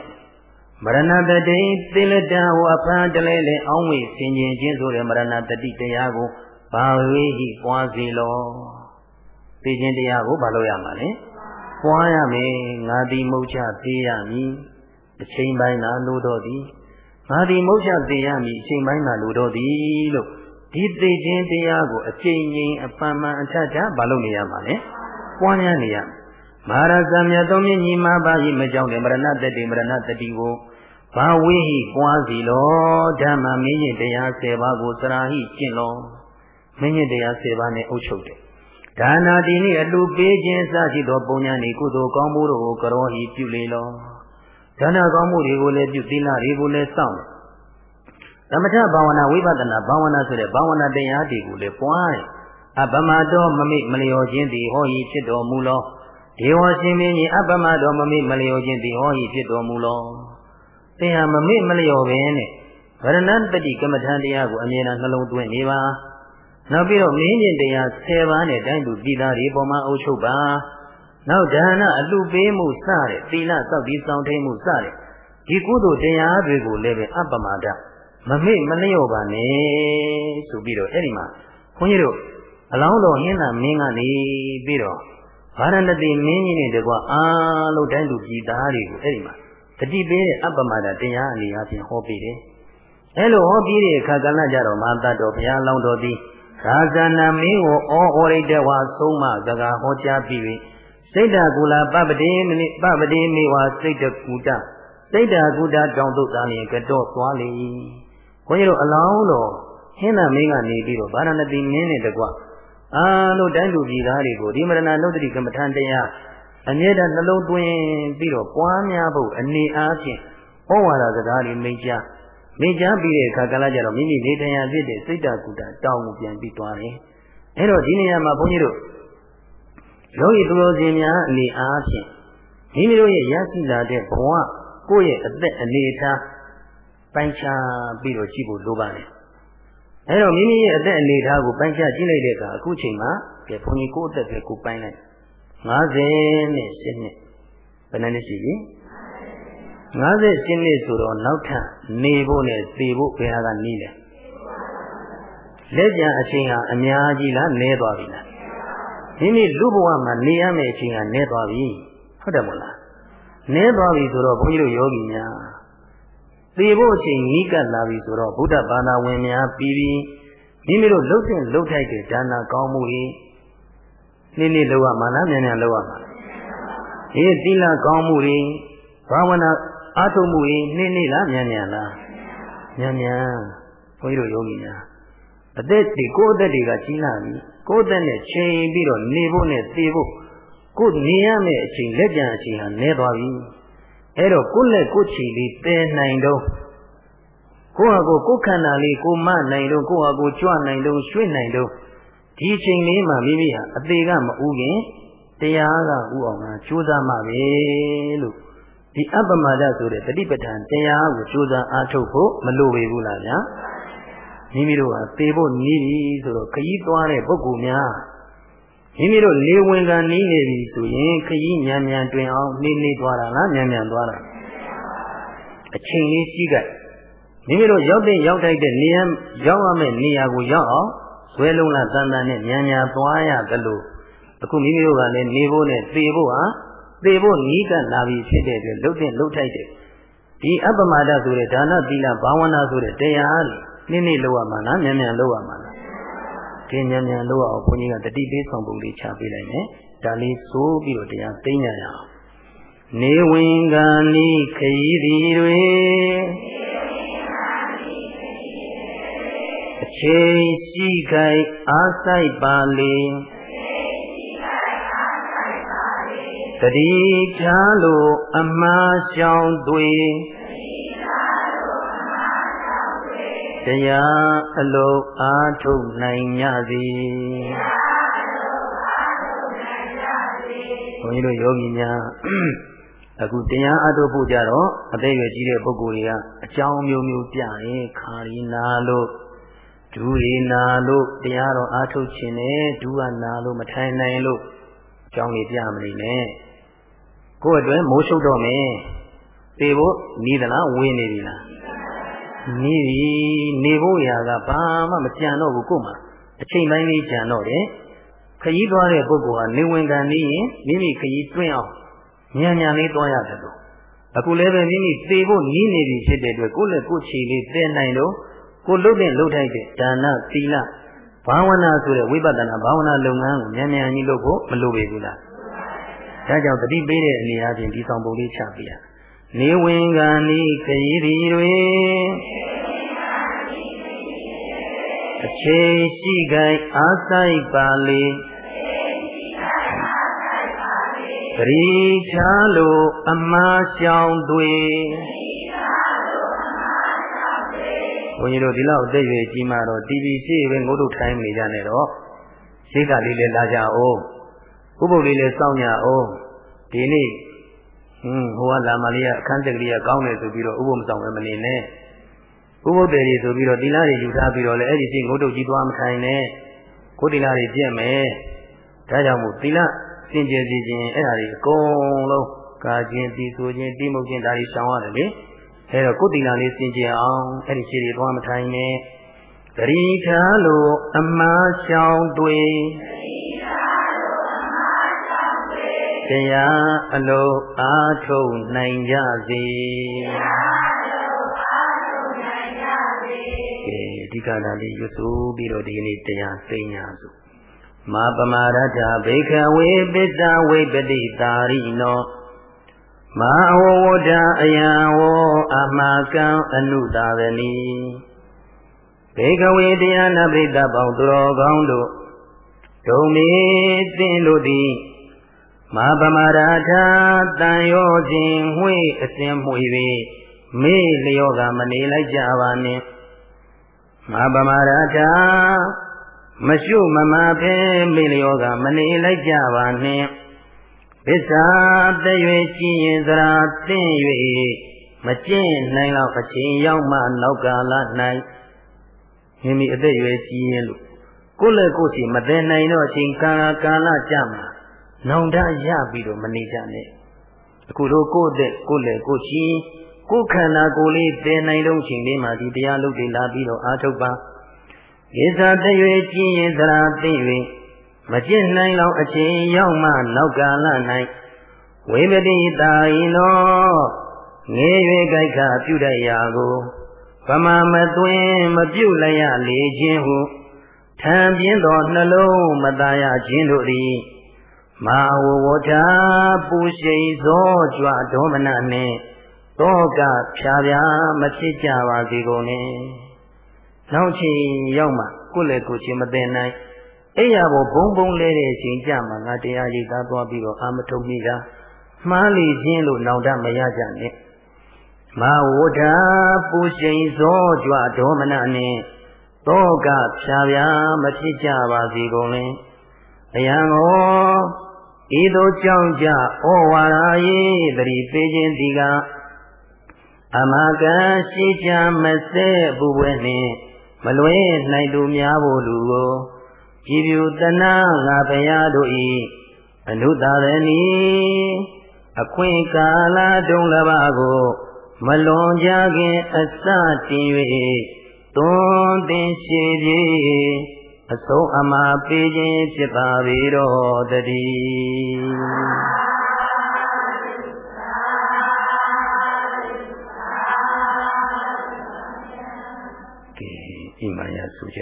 မရဏတတိသေလတံဟောအဖန်တလဲလဲအောင်းဝေဆင်ခြင်ခြင်းဆိုတဲ့မရဏတတိတရားကိုဘာဝေဟိပွားစီလောသိခြင်းတရားကိုဘာလို့ရမှာလဲ ပွားရမယ်ငါဒီမုတ်ချသေးရမည်အချိန်ပိုင်းသာလို့တော့သည်ငါဒီမုတ်ချသေးရမည်အချိန်ပိုင်းသာလို့တော့သည်လို့ဒီသိခြင်းတရားကိုအချိန်ချင်းအပန်ပန်အထက်ထဘာလို့နေရမှာလဲပွားများနေရမှာမဟာရဇမြတ်သုံးမြင့်ညီမပါဟိမကြောင့်လည်းမရဏတတိမရဏတတိကိုဘာဝိဟိပွားစီလောဓမ္မမင်းကြီးတရား10ပါးကိုစရာဟိကျင့်လောမင်းကြီးတရား10ပါးနဲ့အုပ်ချုပ်တယ် ဒါနာတိနိအလူပေးခြင်းစရှိသောပုံညာနေကုသိုလ်ကောင်းမှုတို့ကိုကရောဟိပြုလေလောဒါနာကောင်းမှုတွေကိုလည်းပြုသီလတွေကိုလည်းစောင့်သမထဘာဝနာဝိပဿနာဘာဝနာဆိုတဲ့ဘာဝနာတရားတွေကိုလည်းပွားတယ်အပမတော်မမိမလျော်ခြင်းသည်ဟောဤဖြစ်တော်မူလောဒေဝရှင်မင်းကြီးအပမတော်မမိမလျော်ခြင်းသည်ဟောဤဖြစ်တော်မူလောသင်ဟာမမိမလျော်ပဲနဲ့ဗရဏတတိကမ္မထံတရားကိုအမြဲတမ်းနှလုံးသွင်းနေပါ နောက်ပြီးတော့မင်းကျင်တရား10ပါးနဲ့တိုင်းသူပြည်သားတွေပေါ်မှာအုပ်ချုပ်ပါနောက်ဒါနအလှပေးမှုစတဲ့သီလစောင့်တည်ဆောင်ထိန်မှုစတဲ့ဒီကုသိုလ်တရားတွေကိုလည်းပဲအပမဒမမေ့မလျော့ပါနဲ့ဆိုပြီးတော့အဲ့ဒီမှာခွန်ကြီးတို့အလောင်းတော်ဟင်းသာမင်းကနေပြီးတော့ဗာရဏတိမင်းကြီးနဲ့တကွာအားလုံးတိုင်းသူပြည်သားတွေကိုအဲ့ဒီမှာတတိပေးတဲ့အပ္ပမဒတရားအနေအချင်းဟောပေးတယ်။အဲလိုဟောပြီးတဲ့အခါကလည်းကြတော့မာတတ်တော်ဘုရားလောင်းတော်သည် သာသနာမင်းကိုဩဩရိတဝါဆုံးမစကားဟောကြားပြီး၍စိတ်တကူလာပပတိမနိပပတိမေဝါစိတ်တကူတစိတ်တကူတတောင်တုတ်သားလျင်ကတော့သွားလေ။ခွန်ကြီးတို့အလောင်းတော်ဟင်းသာမင်းကနေပြီးတော့ဗာရဏတိမင်းနဲ့တကွအားလို့တိုင်းလူပြည်သားတွေကိုဒီမရဏနုဒတိကမ္မထံတရားအမြဲတမ်းနှလုံးသွင်းပြီးတော့ပွားများဖို့အနေအားဖြင့်ဩဝါဒစကားတွေမိတ်ကြ မိတ်ကြပြီးတဲ့အခါကလည်းကြတော့မိမိနေထိုင်ရဖြစ်တဲ့စိတ်တကူတာတောင်းကိုပြန်ပြီးသွားတယ်။အဲတော့ဒီနေရာမှာဘုန်းကြီးတို့ယောဂီသူတော်စင်များအနေအားဖြင့်မိမိတို့ရဲ့ရရှိလာတဲ့ဘဝကိုယ့်ရဲ့အသက်အနေထားပိုင်းခြားပြီးတော့ကြည့်ဖို့လိုပါတယ်။အဲတော့မိမိရဲ့အသက်အနေထားကိုပိုင်းခြားကြည့်လိုက်တဲ့အခါအခုချိန်မှာကဲဘုန်းကြီးကိုယ့်အသက်ပဲကိုပိုင်းလိုက်50နဲ့7နှစ်ဘယ်နှစ်ရှိပြီ 58နှစ်ဆိုတော့နောက်ထပ်နေဖို့နဲ့သေဖို့ဘယ်ဟာကနီးလဲလက်ကြံအချိန်ဟာအများကြီးလားနည်းသွားပြီလားမိမိလူဘဝမှာနေရမယ့်အချိန်ဟာနည်းသွားပြီဟုတ်တယ်မို့လားနည်းသွားပြီဆိုတော့ဘုန်းကြီးတို့ယောဂီများသေဖို့အချိန်နီးကပ်လာပြီဆိုတော့ဗုဒ္ဓဘာသာဝင်များပြီးပြီးမိမိတို့လှုပ်တဲ့လှုပ်ထိုက်တဲ့ဒါနကောင်းမှုတွေနေ့နေ့လုပ်ရမှာလားမြန်မြန်လုပ်ရမှာလားဒီသီလကောင်းမှုတွေဘာဝနာ အားထုတ်မှုတွေနေ့နေ့လားမြန်မြန်လားမြန်မြန်ဘုန်းကြီးတို့ယောဂီများအသက်တွေကိုယ်အသက်တွေကကြီးလာပြီကိုယ်အသက်နဲ့ချိန်ပြီးတော့နေဖို့နဲ့သေဖို့ကိုယ်နေရမယ့်အချိန်လက်ကြံအချိန်ဟာနည်းသွားပြီအဲ့တော့ကိုယ်လက်ကိုယ်ချီလေးတည်နိုင်တော့ကိုယ့်ဟာကိုယ်ကိုယ်ခန္ဓာလေးကိုမနိုင်တော့ကိုယ့်ဟာကိုယ်ကြွနိုင်တော့ရွှေ့နိုင်တော့ဒီအချိန်လေးမှာမိမိဟာအသေးကမဥခင်တရားကဥအောင်ကကြိုးစားမှပဲလို့ ဒီအပ္ပမဒဆိုတဲ့တတိပဋ္ဌာန်တရားကိုကြိုးစားအားထုတ်ဖို့မလိုပေဘူးလားဗျာမိမိတို့ဟာသေဖို့နီးပြီဆိုတော့ခရီးသွားတဲ့ပုဂ္ဂိုလ်များမိမိတို့လေဝင်ကနီးနေပြီဆိုရင်ခရီးမြန်မြန်တွင်အောင်နှိမ့်နှိမ့်သွားတာလားမြန်မြန်သွားတာအချိန်လေးရှိကြမိမိတို့ရောက်တဲ့ရောက်ထိုက်တဲ့နေရာရောက်ရမယ့်နေရာကိုရောက်အောင်ဇွဲလုံးလားတန်တန်နဲ့မြန်မြန်သွားရသလိုအခုမိမိတို့ကလည်းနေဖို့နဲ့သေဖို့ဟာ သေဖို့နီးကပ်လာပြီဖြစ်တဲ့အတွက်လှုပ်တဲ့လှုပ်ထိုက်တဲ့ဒီအပ္ပမဒဆိုတဲ့ဒါနသီလဘာဝနာဆိုတဲ့တရားတွေနေ့နေ့လုပ်ရမှာလားမြန်မြန်လုပ်ရမှာလားဒီမြန်မြန်လုပ်အောင်ဘုန်းကြီးကတတိပေးဆောင်ပုံလေးချပေးလိုက်မယ်ဒါလေးဆိုပြီးတော့တရားသိညာရအောင်နေဝင်ကနိခရီးသည်တွေအချိန်ရှိခိုင်အားဆိုင်ပါလေ တတိချားလို့အမှားရှောင်သွေတရားအလုံးအားထုတ်နိုင်ကြသည်ဘုန်းကြီးတို့ယောဂီများအခုတရားအားထုတ်ဖို့ကြတော့အသေးရွယ်ကြီးတဲ့ပုဂ္ဂိုလ်တွေကအကြောင်းမျိုးမျိုးပြရင်ခါရီနာလို့ဒူရီနာလို့တရားတော်အားထုတ်ခြင်းနဲ့ဒူကနာလို့မထိုင်နိုင်လို့အကြောင်းလေးပြမနေနဲ့ ကိုယ့်အတွက်မိုးရှုပ်တော့မယ်သေဖို့နီးသလားဝင်းနေပြီလားနီးပြီနေဖို့ရာကဘာမှမကြံတော့ဘူးကို့မှာအချိန်ပိုင်းလေးကြံတော့တယ်ခရီးသွားတဲ့ပုဂ္ဂိုလ်ဟာနေဝင်ကန်နေရင်မိမိခရီးတွင်းအောင်ညံညံလေးသွားရတယ်လို့အခုလည်းပဲမိမိသေဖို့နီးနေပြီဖြစ်တဲ့အတွက်ကိုယ့်လက်ကိုယ်ခြေလေးတည်နိုင်တော့ကိုလှုပ်တဲ့လှုပ်ထိုက်တဲ့ဒါနသီလဘာဝနာဆိုတဲ့ဝိပဿနာဘာဝနာလုပ်ငန်းကိုမြန်မြန်ကြီးလုပ်ဖို့မလိုပေဘူးလား ဒါကြောင့်တတိပေးတဲ့အနေအချင်းဒီဆောင်ပုံလေးချပြရနေဝင်ကနိခရီးရီတွေအချိန်ရှိခိုင်အားဆိုင်ပါလေပရိချာလိုအမှားရှောင်တွေဘုန်းကြီးတို့ဒီလောက်အသက်ရွယ်ကြီးမှတော့ TV ရှိပဲငုတ်တုတ်ထိုင်းနေကြနေတော့ရှိကလေးလည်းလာကြအောင် ဥပုပ်လေးလည်းစောင့်ကြအောင်ဒီနေ့ဟင်းဟိုကလာမလေးကအခန်းတက်ကလေးကကောင်းတယ်ဆိုပြီးတော့ဥပုပ်မဆောင်ပဲမနေနဲ့ဥပုပ်တယ်ကြီးဆိုပြီးတော့ဒီလားတွေယူထားပြီးတော့လည်းအဲ့ဒီရှိငုတ်တုတ်ကြီးသွားမထိုင်နဲ့ကိုယ်ဒီလားတွေပြည့်မယ်ဒါကြောင့်မို့သီလစင်ကြယ်စီခြင်းအဲ့ဒါတွေအကုန်လုံးကာခြင်းတီဆိုခြင်းတိမှုခြင်းဒါတွေရှောင်ရတယ်လေအဲ့တော့ကိုယ်တိလာလေးစင်ကြယ်အောင်အဲ့ဒီခြေတွေသွားမထိုင်နဲ့တတိထားလို့အမှားရှောင်တွေတ ရားအလုံးအားထုတ်နိုင်ကြစေကဲဒီကလာလေးရွတ်ဆိုပြီးတော့ဒီနေ့တရားသိညာစို့မာပမာရတဘိခဝေပစ္စဝိပတိတာရိနောမာဝဝဒအယံဝအမကံအနုတာဝနီဘေကဝေတရားနာပိတ္တပေါင်းသူတော်ကောင်းတို့ဒုံမေသင်တို့သည် မာပမာရထာတန်ရောခြင်းဝှေ့အစဉ်မှွေ၍မေ့လျောကမနေလိုက်ကြပါနှင့်မာပမာရထာမရှုမမဖဲမေ့လျောကမနေလိုက်ကြပါနှင့်ပစ္စာတရွေကြည်ရင်သရာတင့်၍မကျင့်နိုင်တော့အချိန်ရောက်မှနောက်ကာလ၌မိမိအသက်ရွယ်ကြီးရင်လို့ကိုယ်လည်းကိုယ်စီမသိနိုင်တော့အချိန်ကာလကာလကြာမှာ နောင်တရပြီးတော့မနေကြနဲ့အခုတို့ကိုယ့်တဲ့ကိုယ့်လေကိုယ့်ရှင်ကိုယ်ခန္ဓာကိုယ်လေးသိနိုင်တော့ချိန်လေးမှာဒီတရားလုပ်တွေလာပြီးတော့အာထုတ်ပါကိစ္စတရွေကျင့်ရင်သရာသိ၍မကျင့်နိုင်လောက်အချိန်ရောက်မှနောက်ကာလ၌ဝိပတိတာယိနောငေ၍ကြိုက်ခပြုတတ်ရာကိုဗမာမသွင်းမပြုတ်လျက်လေခြင်းဟုထံပြင်းသောနှလုံးမသားရခြင်းတို့သည် မာဝဝထာပူရှိသောကြွဒေါမနနှင့်တောကဖြာဖြာမဖြစ်ကြပါစေကုန်နှင့်နောက်ချိန်ရောက်မှကိုယ်လည်းကိုယ်ချင်းမသိနိုင်အဲ့ရဘောဘုံဘုံလဲတဲ့အချိန်ကြမှာငါတရားရိပ်သားသွားပြီးတော့အာမထုံမိတာမှားလေခြင်းလို့နောင်တမရကြနဲ့မဝဋ္ဌပူရှိန်သောကြွဒေါမနနှင့်တောကဖြာဖြာမဖြစ်ကြပါစေကုန်လင်အယံဟော ဤသို့ကြောင့်ကြဩဝါရာယေတတိပေးခြင်းဒီကအမကံရှိချမစဲပူပွဲနှင့်မလွဲနိုင်သူများဖို့လူကိုကြည်ပြူတနာငါဘုရားတို့ဤအနုတရဏီအခွင့်ကာလတုံးလပါကို မလွန်ကြခင်အစတင်၍သွန်သင်ရှိပြီ အဆုံးအမှာပေးခြင်းဖြစ်ပါပေတော်တည်းဣမာယဆိုကြ